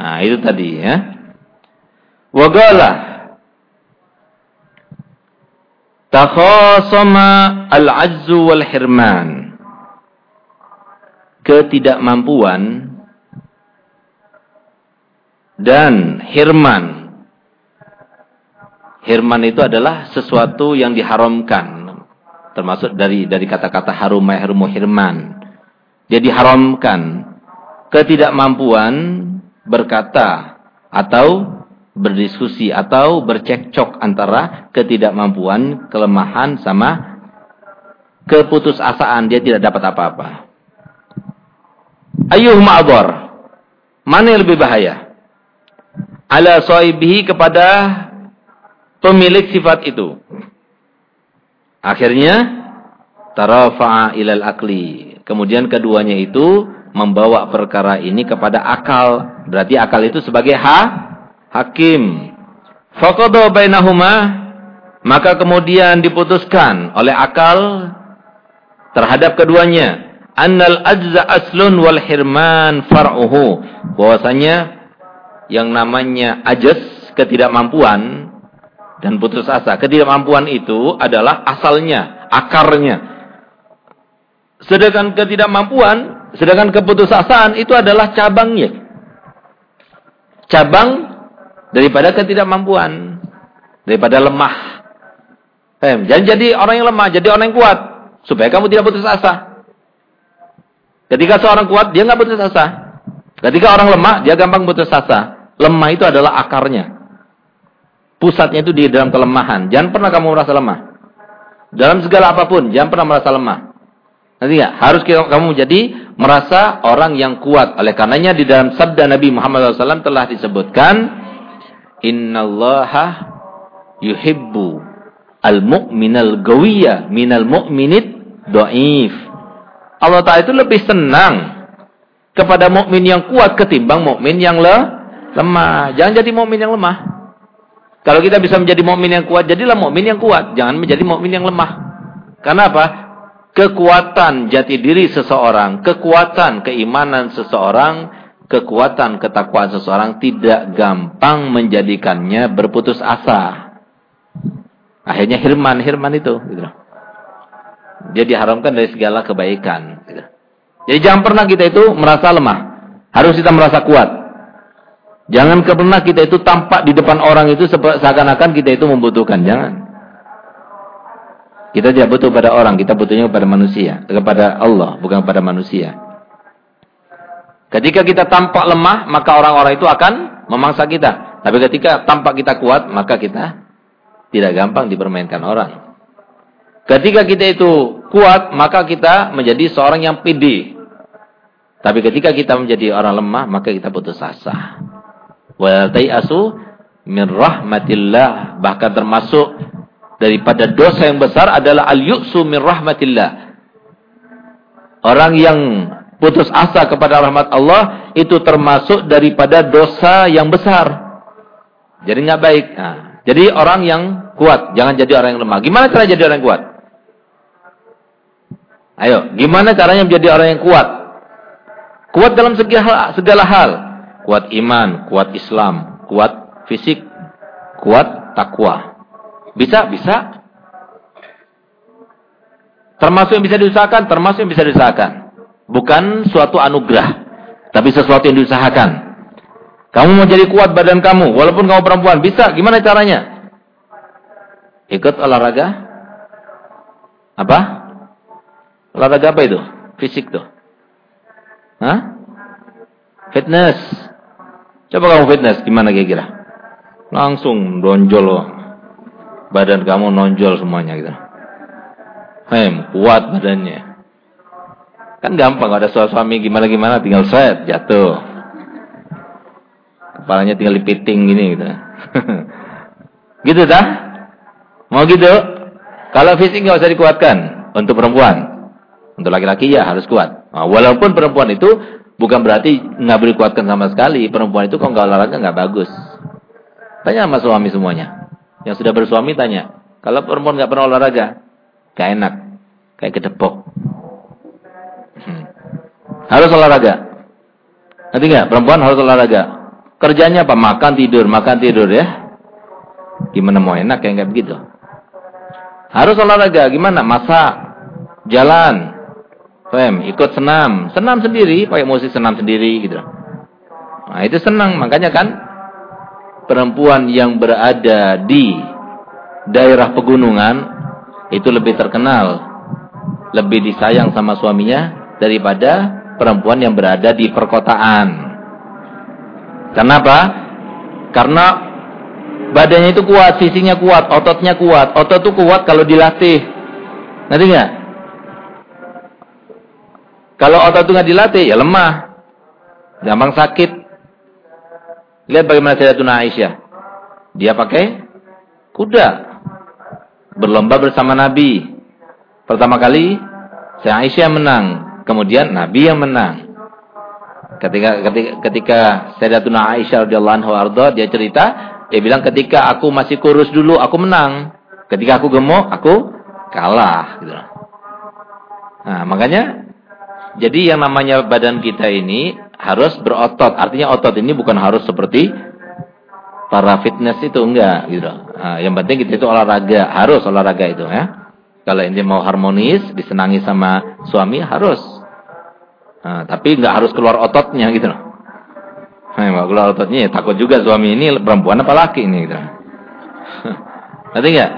Speaker 1: Nah, itu tadi ya. Wagala takhasama al-'azzu wal hirman. Ketidakmampuan dan hirman Hirman itu adalah sesuatu yang diharamkan. Termasuk dari dari kata-kata harum mahrumu hirman. Dia diharamkan. Ketidakmampuan berkata atau berdiskusi atau bercekcok antara ketidakmampuan, kelemahan sama keputusasaan. Dia tidak dapat apa-apa. Ayuh ma'adhar. Mana yang lebih bahaya? Ala soibihi kepada pemilik sifat itu. Akhirnya tarafa'a ilal akli. Kemudian keduanya itu membawa perkara ini kepada akal. Berarti akal itu sebagai ha hakim. Faqadha bainahuma maka kemudian diputuskan oleh akal terhadap keduanya. Annal ajza aslun wal hirman far'uhu. Bahwasanya yang namanya ajas ketidakmampuan dan putus asa. Ketidakmampuan itu adalah asalnya, akarnya. Sedangkan ketidakmampuan, sedangkan keputusasaan itu adalah cabangnya. Cabang daripada ketidakmampuan, daripada lemah. Jangan jadi orang yang lemah, jadi orang yang kuat supaya kamu tidak putus asa. Ketika seorang kuat, dia nggak putus asa. Ketika orang lemah, dia gampang putus asa. Lemah itu adalah akarnya. Pusatnya itu di dalam kelemahan. Jangan pernah kamu merasa lemah. Dalam segala apa pun, jangan pernah merasa lemah. Nanti ya, harus kamu jadi merasa orang yang kuat. Oleh karenanya di dalam sabda Nabi Muhammad SAW telah disebutkan, Innallaha yuhibbu al-mu'minal gawiyya minal mu'minit do'if. Allah Ta'ala itu lebih senang kepada mukmin yang kuat ketimbang mukmin yang le lemah. Jangan jadi mukmin yang lemah. Kalau kita bisa menjadi mukmin yang kuat, jadilah mukmin yang kuat, jangan menjadi mukmin yang lemah. Karena apa? Kekuatan jati diri seseorang, kekuatan keimanan seseorang, kekuatan ketakwaan seseorang tidak gampang menjadikannya berputus asa. Akhirnya hirman, hirman itu. Gitu. Dia diharamkan dari segala kebaikan. Gitu. Jadi jangan pernah kita itu merasa lemah. Harus kita merasa kuat. Jangan pernah kita itu tampak di depan orang itu seakan-akan kita itu membutuhkan. Jangan. Kita tidak butuh pada orang, kita butuhnya kepada manusia. Kepada Allah, bukan kepada manusia. Ketika kita tampak lemah, maka orang-orang itu akan memangsa kita. Tapi ketika tampak kita kuat, maka kita tidak gampang dipermainkan orang. Ketika kita itu kuat, maka kita menjadi seorang yang pede. Tapi ketika kita menjadi orang lemah, maka kita putus asa. Wa asu min rahmatillah. Bahkan termasuk daripada dosa yang besar adalah al-yu'su min rahmatillah. Orang yang putus asa kepada rahmat Allah itu termasuk daripada dosa yang besar. Jadi nggak baik. Nah, jadi orang yang kuat, jangan jadi orang yang lemah. Gimana cara jadi orang yang kuat? Ayo, gimana caranya menjadi orang yang kuat? Kuat dalam segala, segala hal. Kuat iman, kuat Islam, kuat fisik, kuat takwa. Bisa? Bisa. Termasuk yang bisa diusahakan, termasuk yang bisa diusahakan. Bukan suatu anugerah, tapi sesuatu yang diusahakan. Kamu mau jadi kuat badan kamu, walaupun kamu perempuan, bisa. Gimana caranya? Ikut olahraga? Apa? Olahraga apa itu? Fisik tuh. Hah? Fitness. Coba kamu fitness, gimana kira-kira? Langsung donjol loh. Badan kamu nonjol semuanya gitu. Hem, kuat badannya. Kan gampang ada suami gimana-gimana tinggal set, jatuh. Kepalanya tinggal dipiting gini gitu. gitu dah? Mau gitu? Kalau fisik nggak usah dikuatkan untuk perempuan. Untuk laki-laki ya harus kuat. Nah, walaupun perempuan itu bukan berarti nggak boleh kuatkan sama sekali. Perempuan itu kalau nggak olahraga nggak bagus. Tanya sama suami semuanya. Yang sudah bersuami tanya. Kalau perempuan nggak pernah olahraga, gak enak. Kayak kedepok. Hmm. Harus olahraga. Nanti nggak? Perempuan harus olahraga. Kerjanya apa? Makan tidur, makan tidur ya. Gimana mau enak kayak nggak begitu? Harus olahraga, gimana? Masak, jalan, Fem, ikut senam, senam sendiri, pakai musik senam sendiri gitu. Nah, itu senang, makanya kan perempuan yang berada di daerah pegunungan itu lebih terkenal, lebih disayang sama suaminya daripada perempuan yang berada di perkotaan. Kenapa? Karena badannya itu kuat, sisinya kuat, ototnya kuat. Otot itu kuat kalau dilatih. Nggak? Kalau otot itu nggak dilatih, ya lemah. Gampang sakit. Lihat bagaimana Sayyidatuna Aisyah. Dia pakai kuda. Berlomba bersama Nabi. Pertama kali, Sayyidatuna Aisyah menang. Kemudian Nabi yang menang. Ketika ketika, ketika Sayyidatuna Aisyah radhiyallahu anha dia cerita, dia bilang ketika aku masih kurus dulu aku menang. Ketika aku gemuk aku kalah gitu. Nah, makanya jadi yang namanya badan kita ini harus berotot. Artinya otot ini bukan harus seperti para fitness itu enggak gitu. Nah, yang penting kita itu olahraga, harus olahraga itu ya. Kalau ini mau harmonis, disenangi sama suami harus. Nah, tapi enggak harus keluar ototnya gitu loh. Nah, keluar ototnya ya takut juga suami ini perempuan apa laki ini gitu. Nanti enggak?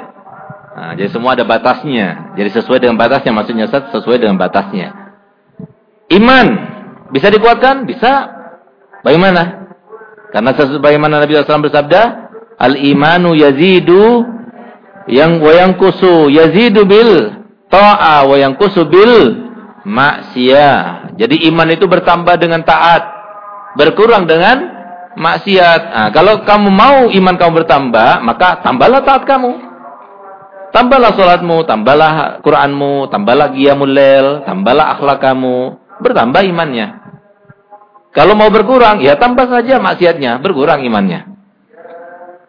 Speaker 1: Nah, jadi semua ada batasnya. Jadi sesuai dengan batasnya maksudnya sesuai dengan batasnya. Iman bisa dikuatkan? Bisa. Bagaimana? Karena sebagaimana Nabi SAW bersabda, al-imanu yazidu yang wayang kusu yazidu bil ta'a wayang kusu bil maksiyah. Jadi iman itu bertambah dengan taat, berkurang dengan maksiat. Nah, kalau kamu mau iman kamu bertambah, maka tambahlah taat kamu. Tambahlah sholatmu, tambahlah Quranmu, tambahlah qiyamul lail, tambahlah akhlak kamu bertambah imannya. Kalau mau berkurang, ya tambah saja maksiatnya, berkurang imannya.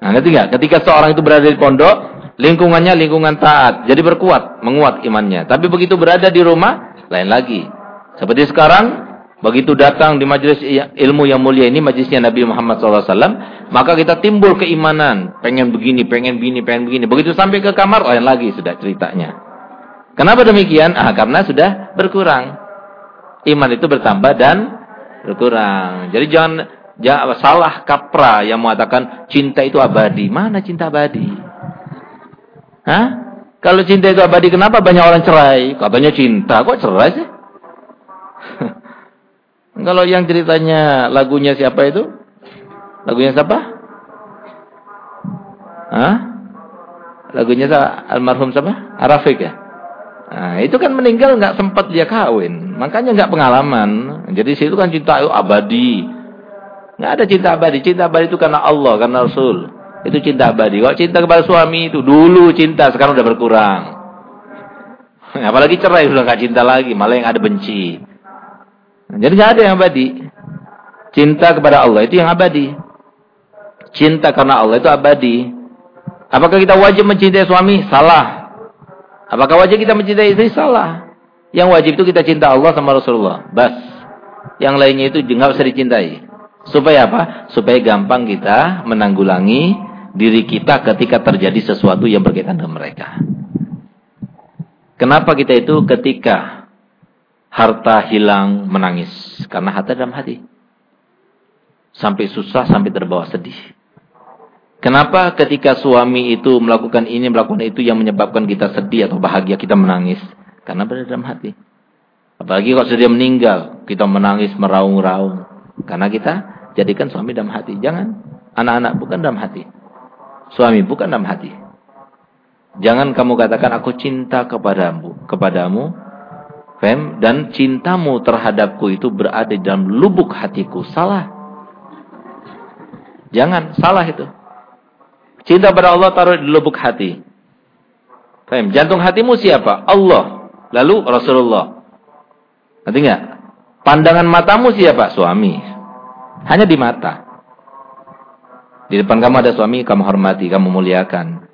Speaker 1: Nah, ngerti nggak? Ketika seorang itu berada di pondok, lingkungannya lingkungan taat, jadi berkuat, menguat imannya. Tapi begitu berada di rumah, lain lagi. Seperti sekarang, begitu datang di majelis ilmu yang mulia ini, majelisnya Nabi Muhammad SAW, maka kita timbul keimanan, pengen begini, pengen begini, pengen begini. Begitu sampai ke kamar, lain lagi sudah ceritanya. Kenapa demikian? Ah, karena sudah berkurang iman itu bertambah dan berkurang. Jadi jangan jangan salah kapra yang mengatakan cinta itu abadi. Mana cinta abadi? Hah? Kalau cinta itu abadi, kenapa banyak orang cerai? Katanya cinta, kok cerai sih? Kalau yang ceritanya lagunya siapa itu? Lagunya siapa? Hah? Lagunya siapa? Almarhum siapa? Arafik ya? Nah, itu kan meninggal nggak sempat dia kawin. Makanya nggak pengalaman. Jadi situ kan cinta abadi. Nggak ada cinta abadi. Cinta abadi itu karena Allah, karena Rasul. Itu cinta abadi. Kalau cinta kepada suami itu dulu cinta, sekarang udah berkurang. Apalagi cerai sudah nggak cinta lagi, malah yang ada benci. Jadi nggak ada yang abadi. Cinta kepada Allah itu yang abadi. Cinta karena Allah itu abadi. Apakah kita wajib mencintai suami? Salah. Apakah wajib kita mencintai istri? Salah. Yang wajib itu kita cinta Allah sama Rasulullah. Bas. Yang lainnya itu nggak usah dicintai. Supaya apa? Supaya gampang kita menanggulangi diri kita ketika terjadi sesuatu yang berkaitan dengan mereka. Kenapa kita itu ketika harta hilang menangis? Karena harta dalam hati. Sampai susah, sampai terbawa sedih. Kenapa ketika suami itu melakukan ini, melakukan itu yang menyebabkan kita sedih atau bahagia, kita menangis? Karena berada dalam hati. Apalagi kalau sudah meninggal, kita menangis meraung-raung. Karena kita jadikan suami dalam hati. Jangan. Anak-anak bukan dalam hati. Suami bukan dalam hati. Jangan kamu katakan aku cinta kepadamu, kepadamu, fem, dan cintamu terhadapku itu berada dalam lubuk hatiku. Salah. Jangan, salah itu. Cinta pada Allah taruh di lubuk hati. Fahim? Jantung hatimu siapa? Allah. Lalu Rasulullah. Nanti enggak? Pandangan matamu siapa? Suami. Hanya di mata. Di depan kamu ada suami, kamu hormati, kamu muliakan.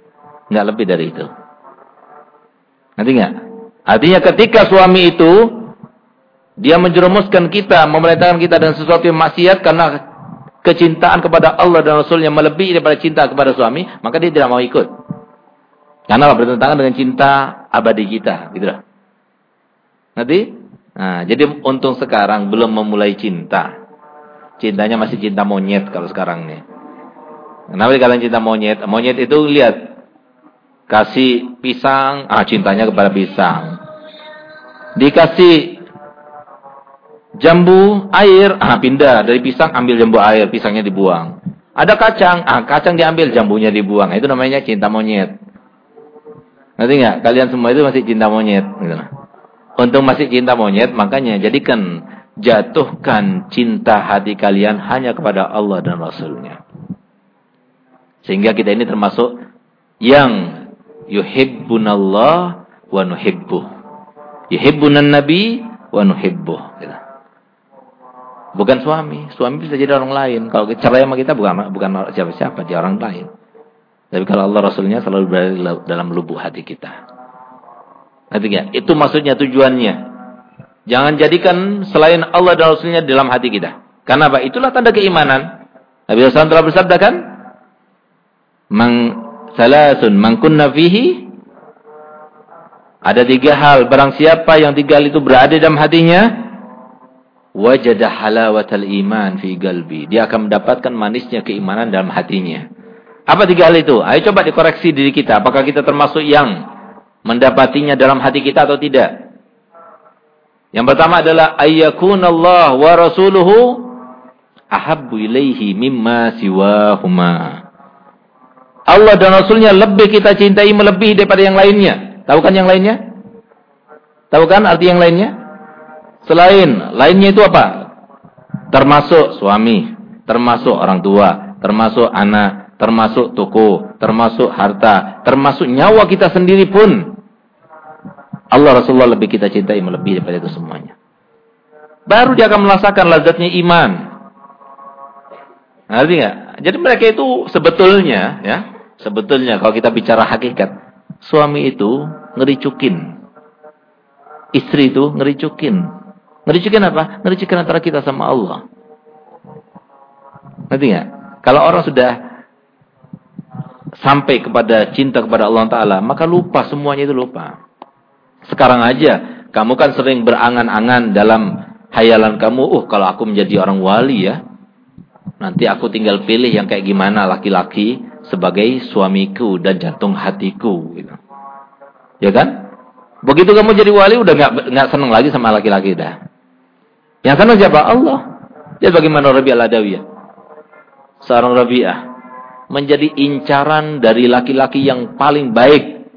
Speaker 1: Enggak lebih dari itu. Nanti enggak? Artinya ketika suami itu dia menjerumuskan kita, memerintahkan kita dengan sesuatu yang maksiat karena kecintaan kepada Allah dan Rasulnya melebihi daripada cinta kepada suami, maka dia tidak mau ikut. Karena bertentangan dengan cinta abadi kita, gitu lah. Nanti, nah, jadi untung sekarang belum memulai cinta. Cintanya masih cinta monyet kalau sekarang nih. Kenapa kalian cinta monyet? Monyet itu lihat kasih pisang, ah cintanya kepada pisang. Dikasih Jambu air, ah pindah dari pisang ambil jambu air, pisangnya dibuang. Ada kacang, ah kacang diambil, jambunya dibuang. Itu namanya cinta monyet. Nanti nggak? Kalian semua itu masih cinta monyet. Gitu. Untuk masih cinta monyet, makanya jadikan jatuhkan cinta hati kalian hanya kepada Allah dan Rasulnya. Sehingga kita ini termasuk yang yuhibbunallah wa nuhibbuh. Yuhibbunan nabi wa nuhibbuh. Gitu. Bukan suami. Suami bisa jadi orang lain. Kalau cerai sama kita bukan bukan siapa-siapa, dia orang lain. Tapi kalau Allah Rasulnya selalu berada dalam lubuk hati kita. Nanti itu maksudnya tujuannya. Jangan jadikan selain Allah dan Rasulnya dalam hati kita. Karena apa? Itulah tanda keimanan. Nabi SAW telah bersabda kan? Mang salasun man kunna fihi ada tiga hal barang siapa yang tiga hal itu berada dalam hatinya wajada halawatal iman fi galbi dia akan mendapatkan manisnya keimanan dalam hatinya apa tiga hal itu ayo coba dikoreksi diri kita apakah kita termasuk yang mendapatinya dalam hati kita atau tidak yang pertama adalah ayyakunallah wa rasuluhu ahabbu ilaihi mimma siwahuma Allah dan Rasulnya lebih kita cintai melebihi daripada yang lainnya. Tahu kan yang lainnya? Tahu kan arti yang lainnya? Selain, lainnya itu apa? Termasuk suami, termasuk orang tua, termasuk anak, termasuk toko, termasuk harta, termasuk nyawa kita sendiri pun. Allah Rasulullah lebih kita cintai melebihi daripada itu semuanya. Baru dia akan merasakan lazatnya iman. Ngerti nggak? Jadi mereka itu sebetulnya ya, Sebetulnya kalau kita bicara hakikat, suami itu ngericukin. Istri itu ngericukin. Ngericukin apa? Ngericukin antara kita sama Allah. Ngerti nggak? Kalau orang sudah sampai kepada cinta kepada Allah Ta'ala, maka lupa, semuanya itu lupa. Sekarang aja, kamu kan sering berangan-angan dalam hayalan kamu, oh kalau aku menjadi orang wali ya, nanti aku tinggal pilih yang kayak gimana laki-laki, sebagai suamiku dan jantung hatiku gitu. Ya kan? Begitu kamu jadi wali udah nggak nggak seneng lagi sama laki-laki dah. Yang senang siapa? Allah. Dia bagaimana Rabi'ah Ladawiyah? Seorang Rabi'ah menjadi incaran dari laki-laki yang paling baik.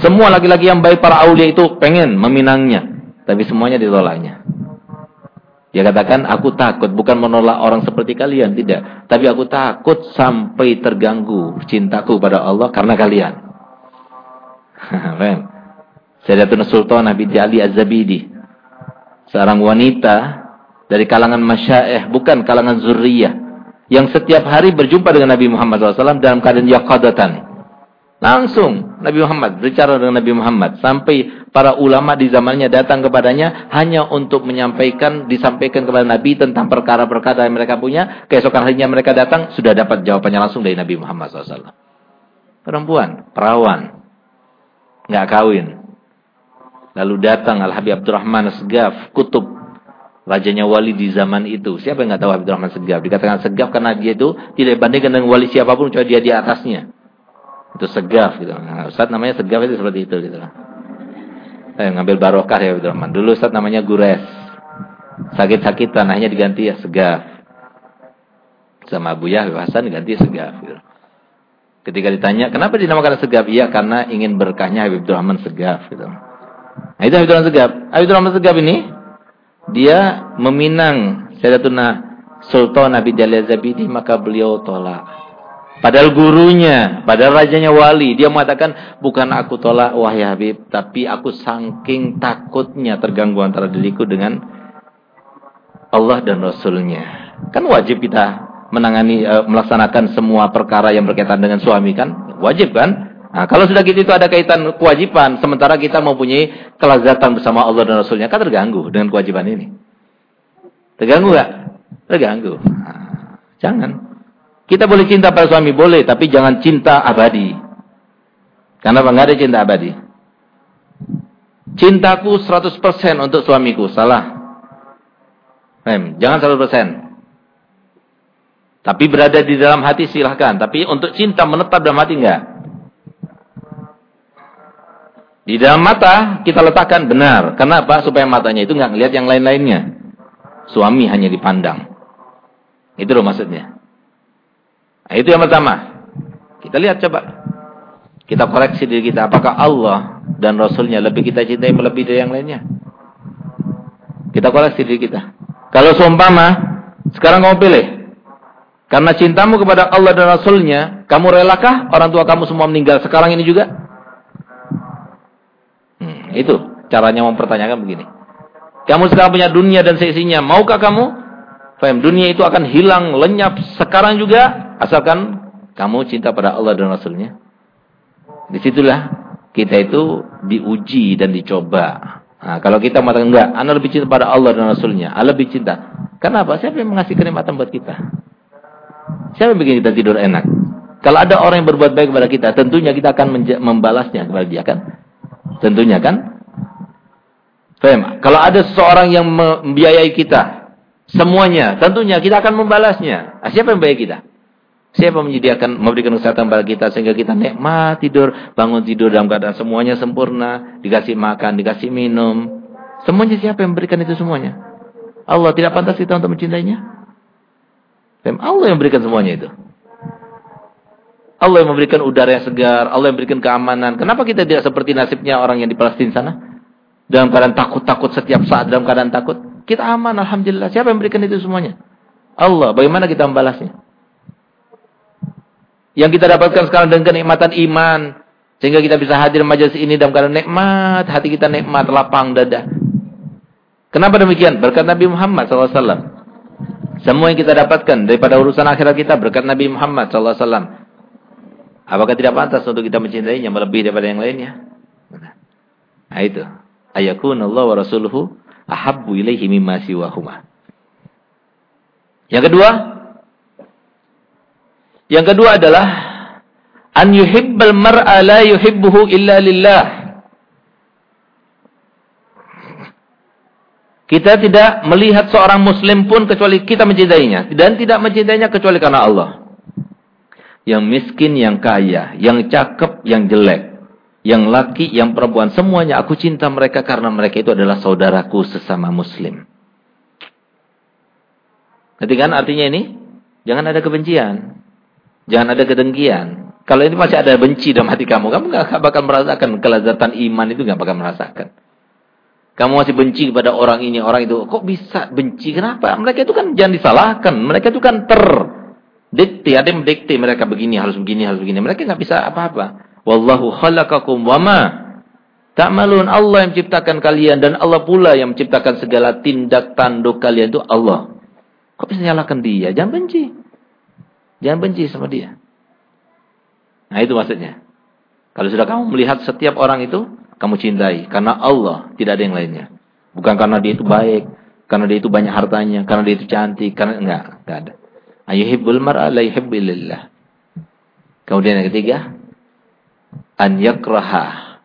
Speaker 1: Semua laki-laki yang baik para aulia itu pengen meminangnya, tapi semuanya ditolaknya. Dia katakan, aku takut bukan menolak orang seperti kalian, tidak. Tapi aku takut sampai terganggu cintaku pada Allah karena kalian. Sayyidatuna Sultan Nabi Ali Az-Zabidi. Seorang wanita dari kalangan masyaih, bukan kalangan zurriyah. Yang setiap hari berjumpa dengan Nabi Muhammad SAW dalam keadaan yaqadatan. Langsung Nabi Muhammad berbicara dengan Nabi Muhammad sampai para ulama di zamannya datang kepadanya hanya untuk menyampaikan disampaikan kepada Nabi tentang perkara-perkara yang mereka punya. Keesokan harinya mereka datang sudah dapat jawabannya langsung dari Nabi Muhammad SAW. Perempuan, perawan, nggak kawin. Lalu datang Al Habib Abdurrahman Segaf, kutub rajanya wali di zaman itu. Siapa yang nggak tahu Abdurrahman Segaf? Dikatakan Segaf karena dia itu tidak dibandingkan dengan wali siapa pun kecuali dia di atasnya. Itu segaf gitu. Nah, Ustaz namanya segaf itu seperti itu gitu. Eh, ngambil barokah ya Abdul Rahman. Dulu Ustaz namanya gures. Sakit-sakit tanahnya diganti ya segaf. Sama Abu Yahya Hasan diganti segaf gitu. Ketika ditanya, kenapa dinamakan segaf? Iya, karena ingin berkahnya Habib Rahman segaf gitu. Nah, itu Habib Rahman segaf. Habib Rahman segaf ini dia meminang Sayyidatuna Sultan Nabi Jalil Zabidi maka beliau tolak. Padahal gurunya, padahal rajanya wali. Dia mengatakan, bukan aku tolak wahai Habib. Tapi aku saking takutnya terganggu antara diriku dengan Allah dan Rasulnya. Kan wajib kita menangani, uh, melaksanakan semua perkara yang berkaitan dengan suami kan? Wajib kan? Nah, kalau sudah gitu itu ada kaitan kewajiban. Sementara kita mempunyai kelazatan bersama Allah dan Rasulnya. Kan terganggu dengan kewajiban ini. Terganggu gak? Terganggu. Nah, jangan. Kita boleh cinta pada suami, boleh. Tapi jangan cinta abadi. Karena? Nggak ada cinta abadi. Cintaku 100% untuk suamiku. Salah. Rem, jangan 100%. Tapi berada di dalam hati silahkan. Tapi untuk cinta menetap dalam hati enggak. Di dalam mata kita letakkan benar. Kenapa? Supaya matanya itu enggak ngelihat yang lain-lainnya. Suami hanya dipandang. Itu loh maksudnya. Nah, itu yang pertama. Kita lihat coba. Kita koreksi diri kita. Apakah Allah dan Rasulnya lebih kita cintai melebihi dari yang lainnya? Kita koreksi diri kita. Kalau seumpama, sekarang kamu pilih. Karena cintamu kepada Allah dan Rasulnya, kamu relakah orang tua kamu semua meninggal sekarang ini juga? Itu caranya mempertanyakan begini. Kamu sekarang punya dunia dan seisinya. Maukah kamu? Faham, dunia itu akan hilang, lenyap sekarang juga Asalkan kamu cinta pada Allah dan Rasulnya. Di situlah kita itu diuji dan dicoba. Nah, kalau kita mengatakan enggak, anda lebih cinta pada Allah dan Rasulnya, anda lebih cinta. Kenapa? Siapa yang mengasih kenikmatan buat kita? Siapa yang bikin kita tidur enak? Kalau ada orang yang berbuat baik kepada kita, tentunya kita akan membalasnya kepada dia kan? Tentunya kan? Faham? Kalau ada seseorang yang membiayai kita, semuanya, tentunya kita akan membalasnya. Nah, siapa yang membiayai kita? Siapa menyediakan, memberikan kesehatan kepada kita sehingga kita nikmat tidur, bangun tidur dalam keadaan semuanya sempurna, dikasih makan, dikasih minum. Semuanya siapa yang memberikan itu semuanya? Allah tidak pantas kita untuk mencintainya? Allah yang memberikan semuanya itu. Allah yang memberikan udara yang segar, Allah yang memberikan keamanan. Kenapa kita tidak seperti nasibnya orang yang di Palestina sana? Dalam keadaan takut-takut setiap saat, dalam keadaan takut. Kita aman, Alhamdulillah. Siapa yang memberikan itu semuanya? Allah. Bagaimana kita membalasnya? Yang kita dapatkan sekarang dengan kenikmatan iman. Sehingga kita bisa hadir majelis ini dalam keadaan nikmat. Hati kita nikmat, lapang dada. Kenapa demikian? Berkat Nabi Muhammad SAW. Semua yang kita dapatkan daripada urusan akhirat kita berkat Nabi Muhammad SAW. Apakah tidak pantas untuk kita mencintainya melebihi daripada yang lainnya? Nah itu. Ayakun Allah wa rasuluhu ahabbu ilaihi mimma siwahuma. Yang kedua, yang kedua adalah an yuhibbal mar'a la yuhibbuhu illa lillah. Kita tidak melihat seorang muslim pun kecuali kita mencintainya dan tidak mencintainya kecuali karena Allah yang miskin, yang kaya, yang cakep, yang jelek, yang laki, yang perempuan, semuanya aku cinta mereka karena mereka itu adalah saudaraku sesama muslim. Nanti kan artinya ini? Jangan ada kebencian. Jangan ada kedengkian. Kalau ini masih ada benci dalam hati kamu, kamu gak bakal merasakan kelezatan iman itu gak bakal merasakan. Kamu masih benci kepada orang ini, orang itu. Kok bisa benci? Kenapa? Mereka itu kan jangan disalahkan. Mereka itu kan ter Dikti, ada yang dikti mereka begini, harus begini, harus begini. Mereka nggak bisa apa-apa. Wallahu khalaqakum wama ta'malun. Allah yang menciptakan kalian dan Allah pula yang menciptakan segala tindak tanduk kalian itu Allah. Kok bisa nyalakan dia? Jangan benci. Jangan benci sama dia. Nah itu maksudnya. Kalau sudah kamu melihat setiap orang itu, kamu cintai. Karena Allah, tidak ada yang lainnya. Bukan karena dia itu baik, karena dia itu banyak hartanya, karena dia itu cantik, karena enggak, enggak ada. Ayuhibbul mar'a la yuhibbilillah. Kemudian yang ketiga, an yakraha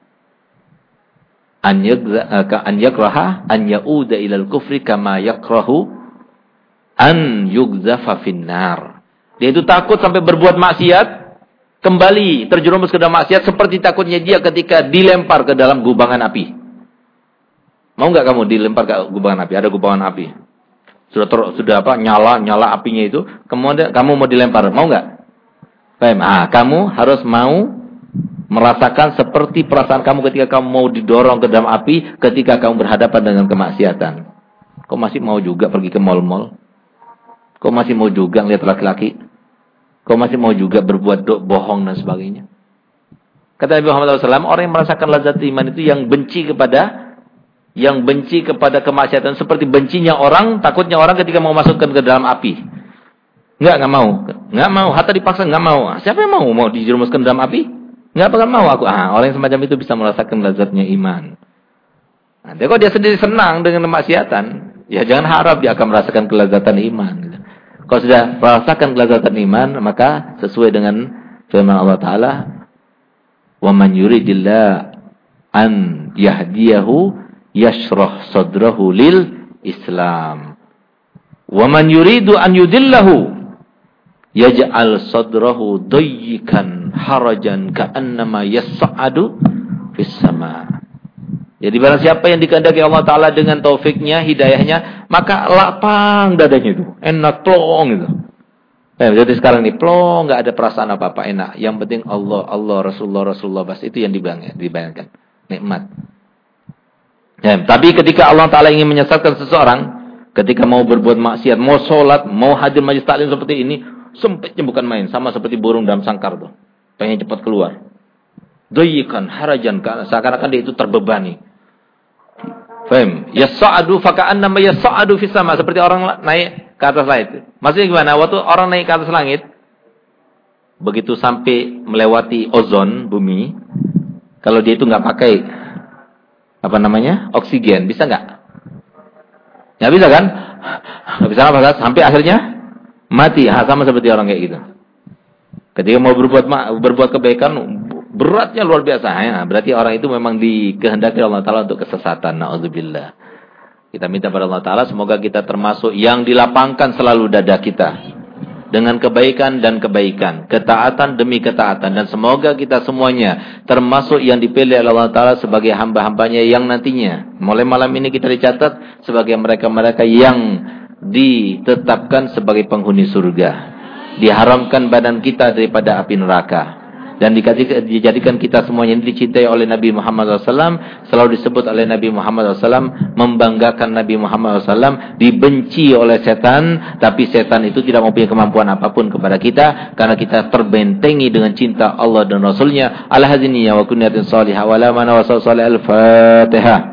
Speaker 1: an yakraha an yakraha an yauda ilal kufri kama yakrahu an yugzafa finnar. Dia itu takut sampai berbuat maksiat, kembali terjerumus ke dalam maksiat seperti takutnya dia ketika dilempar ke dalam gubangan api. Mau nggak kamu dilempar ke gubangan api? Ada gubangan api sudah ter, sudah apa nyala nyala apinya itu kemudian kamu mau dilempar mau nggak? Baik, ah kamu harus mau merasakan seperti perasaan kamu ketika kamu mau didorong ke dalam api ketika kamu berhadapan dengan kemaksiatan. Kok masih mau juga pergi ke mall-mall kok masih mau juga lihat laki-laki? Kok masih mau juga berbuat do, bohong dan sebagainya? Kata Nabi Muhammad SAW orang yang merasakan lazat iman itu yang benci kepada yang benci kepada kemaksiatan seperti bencinya orang, takutnya orang ketika mau masukkan ke dalam api. Enggak, enggak mau. Enggak mau, hatta dipaksa enggak mau. Siapa yang mau mau dijerumuskan dalam api? Enggak bakal mau aku. Ah, orang yang semacam itu bisa merasakan lezatnya iman. Nanti kok dia sendiri senang dengan kemaksiatan, ya jangan harap dia akan merasakan kelezatan iman. Kalau sudah merasakan kelezatan iman, maka sesuai dengan firman Allah Taala, "Wa man yuridillah an yahdiyahu yashrah sadrahu lil Islam. Wa man yuridu an yudillahu yaj'al sadrahu dayyikan harajan ka'annama yas'adu fis sama. Jadi barang siapa yang dikehendaki Allah Ta'ala dengan taufiknya, hidayahnya, maka lapang dadanya itu. Enak, plong itu. Eh, jadi sekarang ini plong, nggak ada perasaan apa-apa, enak. Yang penting Allah, Allah, Rasulullah, Rasulullah, bas. Itu yang dibayangkan. Nikmat. Ya, tapi ketika Allah Ta'ala ingin menyesatkan seseorang, ketika mau berbuat maksiat, mau sholat, mau hadir majlis taklim seperti ini, sempitnya bukan main. Sama seperti burung dalam sangkar tuh. Pengen cepat keluar. Doyikan, harajan, seakan-akan dia itu terbebani. Fahim? Yasa'adu faka'an nama yasa'adu fisama. Seperti orang naik ke atas langit. Maksudnya gimana? Waktu orang naik ke atas langit, begitu sampai melewati ozon bumi, kalau dia itu nggak pakai apa namanya? oksigen. Bisa nggak? Ya bisa kan? Nggak bisa apa sampai akhirnya mati. Ha, sama seperti orang kayak gitu. Ketika mau berbuat berbuat kebaikan beratnya luar biasa. Ya, berarti orang itu memang dikehendaki Allah Taala untuk kesesatan. Nauzubillah. Kita minta pada Allah Taala semoga kita termasuk yang dilapangkan selalu dada kita dengan kebaikan dan kebaikan, ketaatan demi ketaatan. Dan semoga kita semuanya termasuk yang dipilih oleh Allah taala sebagai hamba-hambanya yang nantinya. Mulai malam ini kita dicatat sebagai mereka-mereka yang ditetapkan sebagai penghuni surga. Diharamkan badan kita daripada api neraka dan dijadikan kita semuanya. Ini dicintai oleh Nabi Muhammad SAW selalu disebut oleh Nabi Muhammad SAW membanggakan Nabi Muhammad SAW dibenci oleh setan. Tapi setan itu tidak mempunyai kemampuan apa pun kepada kita karena kita terbentengi dengan cinta Allah dan Rasulnya. Al-hazini wa kunyatin salihah wa la mana wa al-fatihah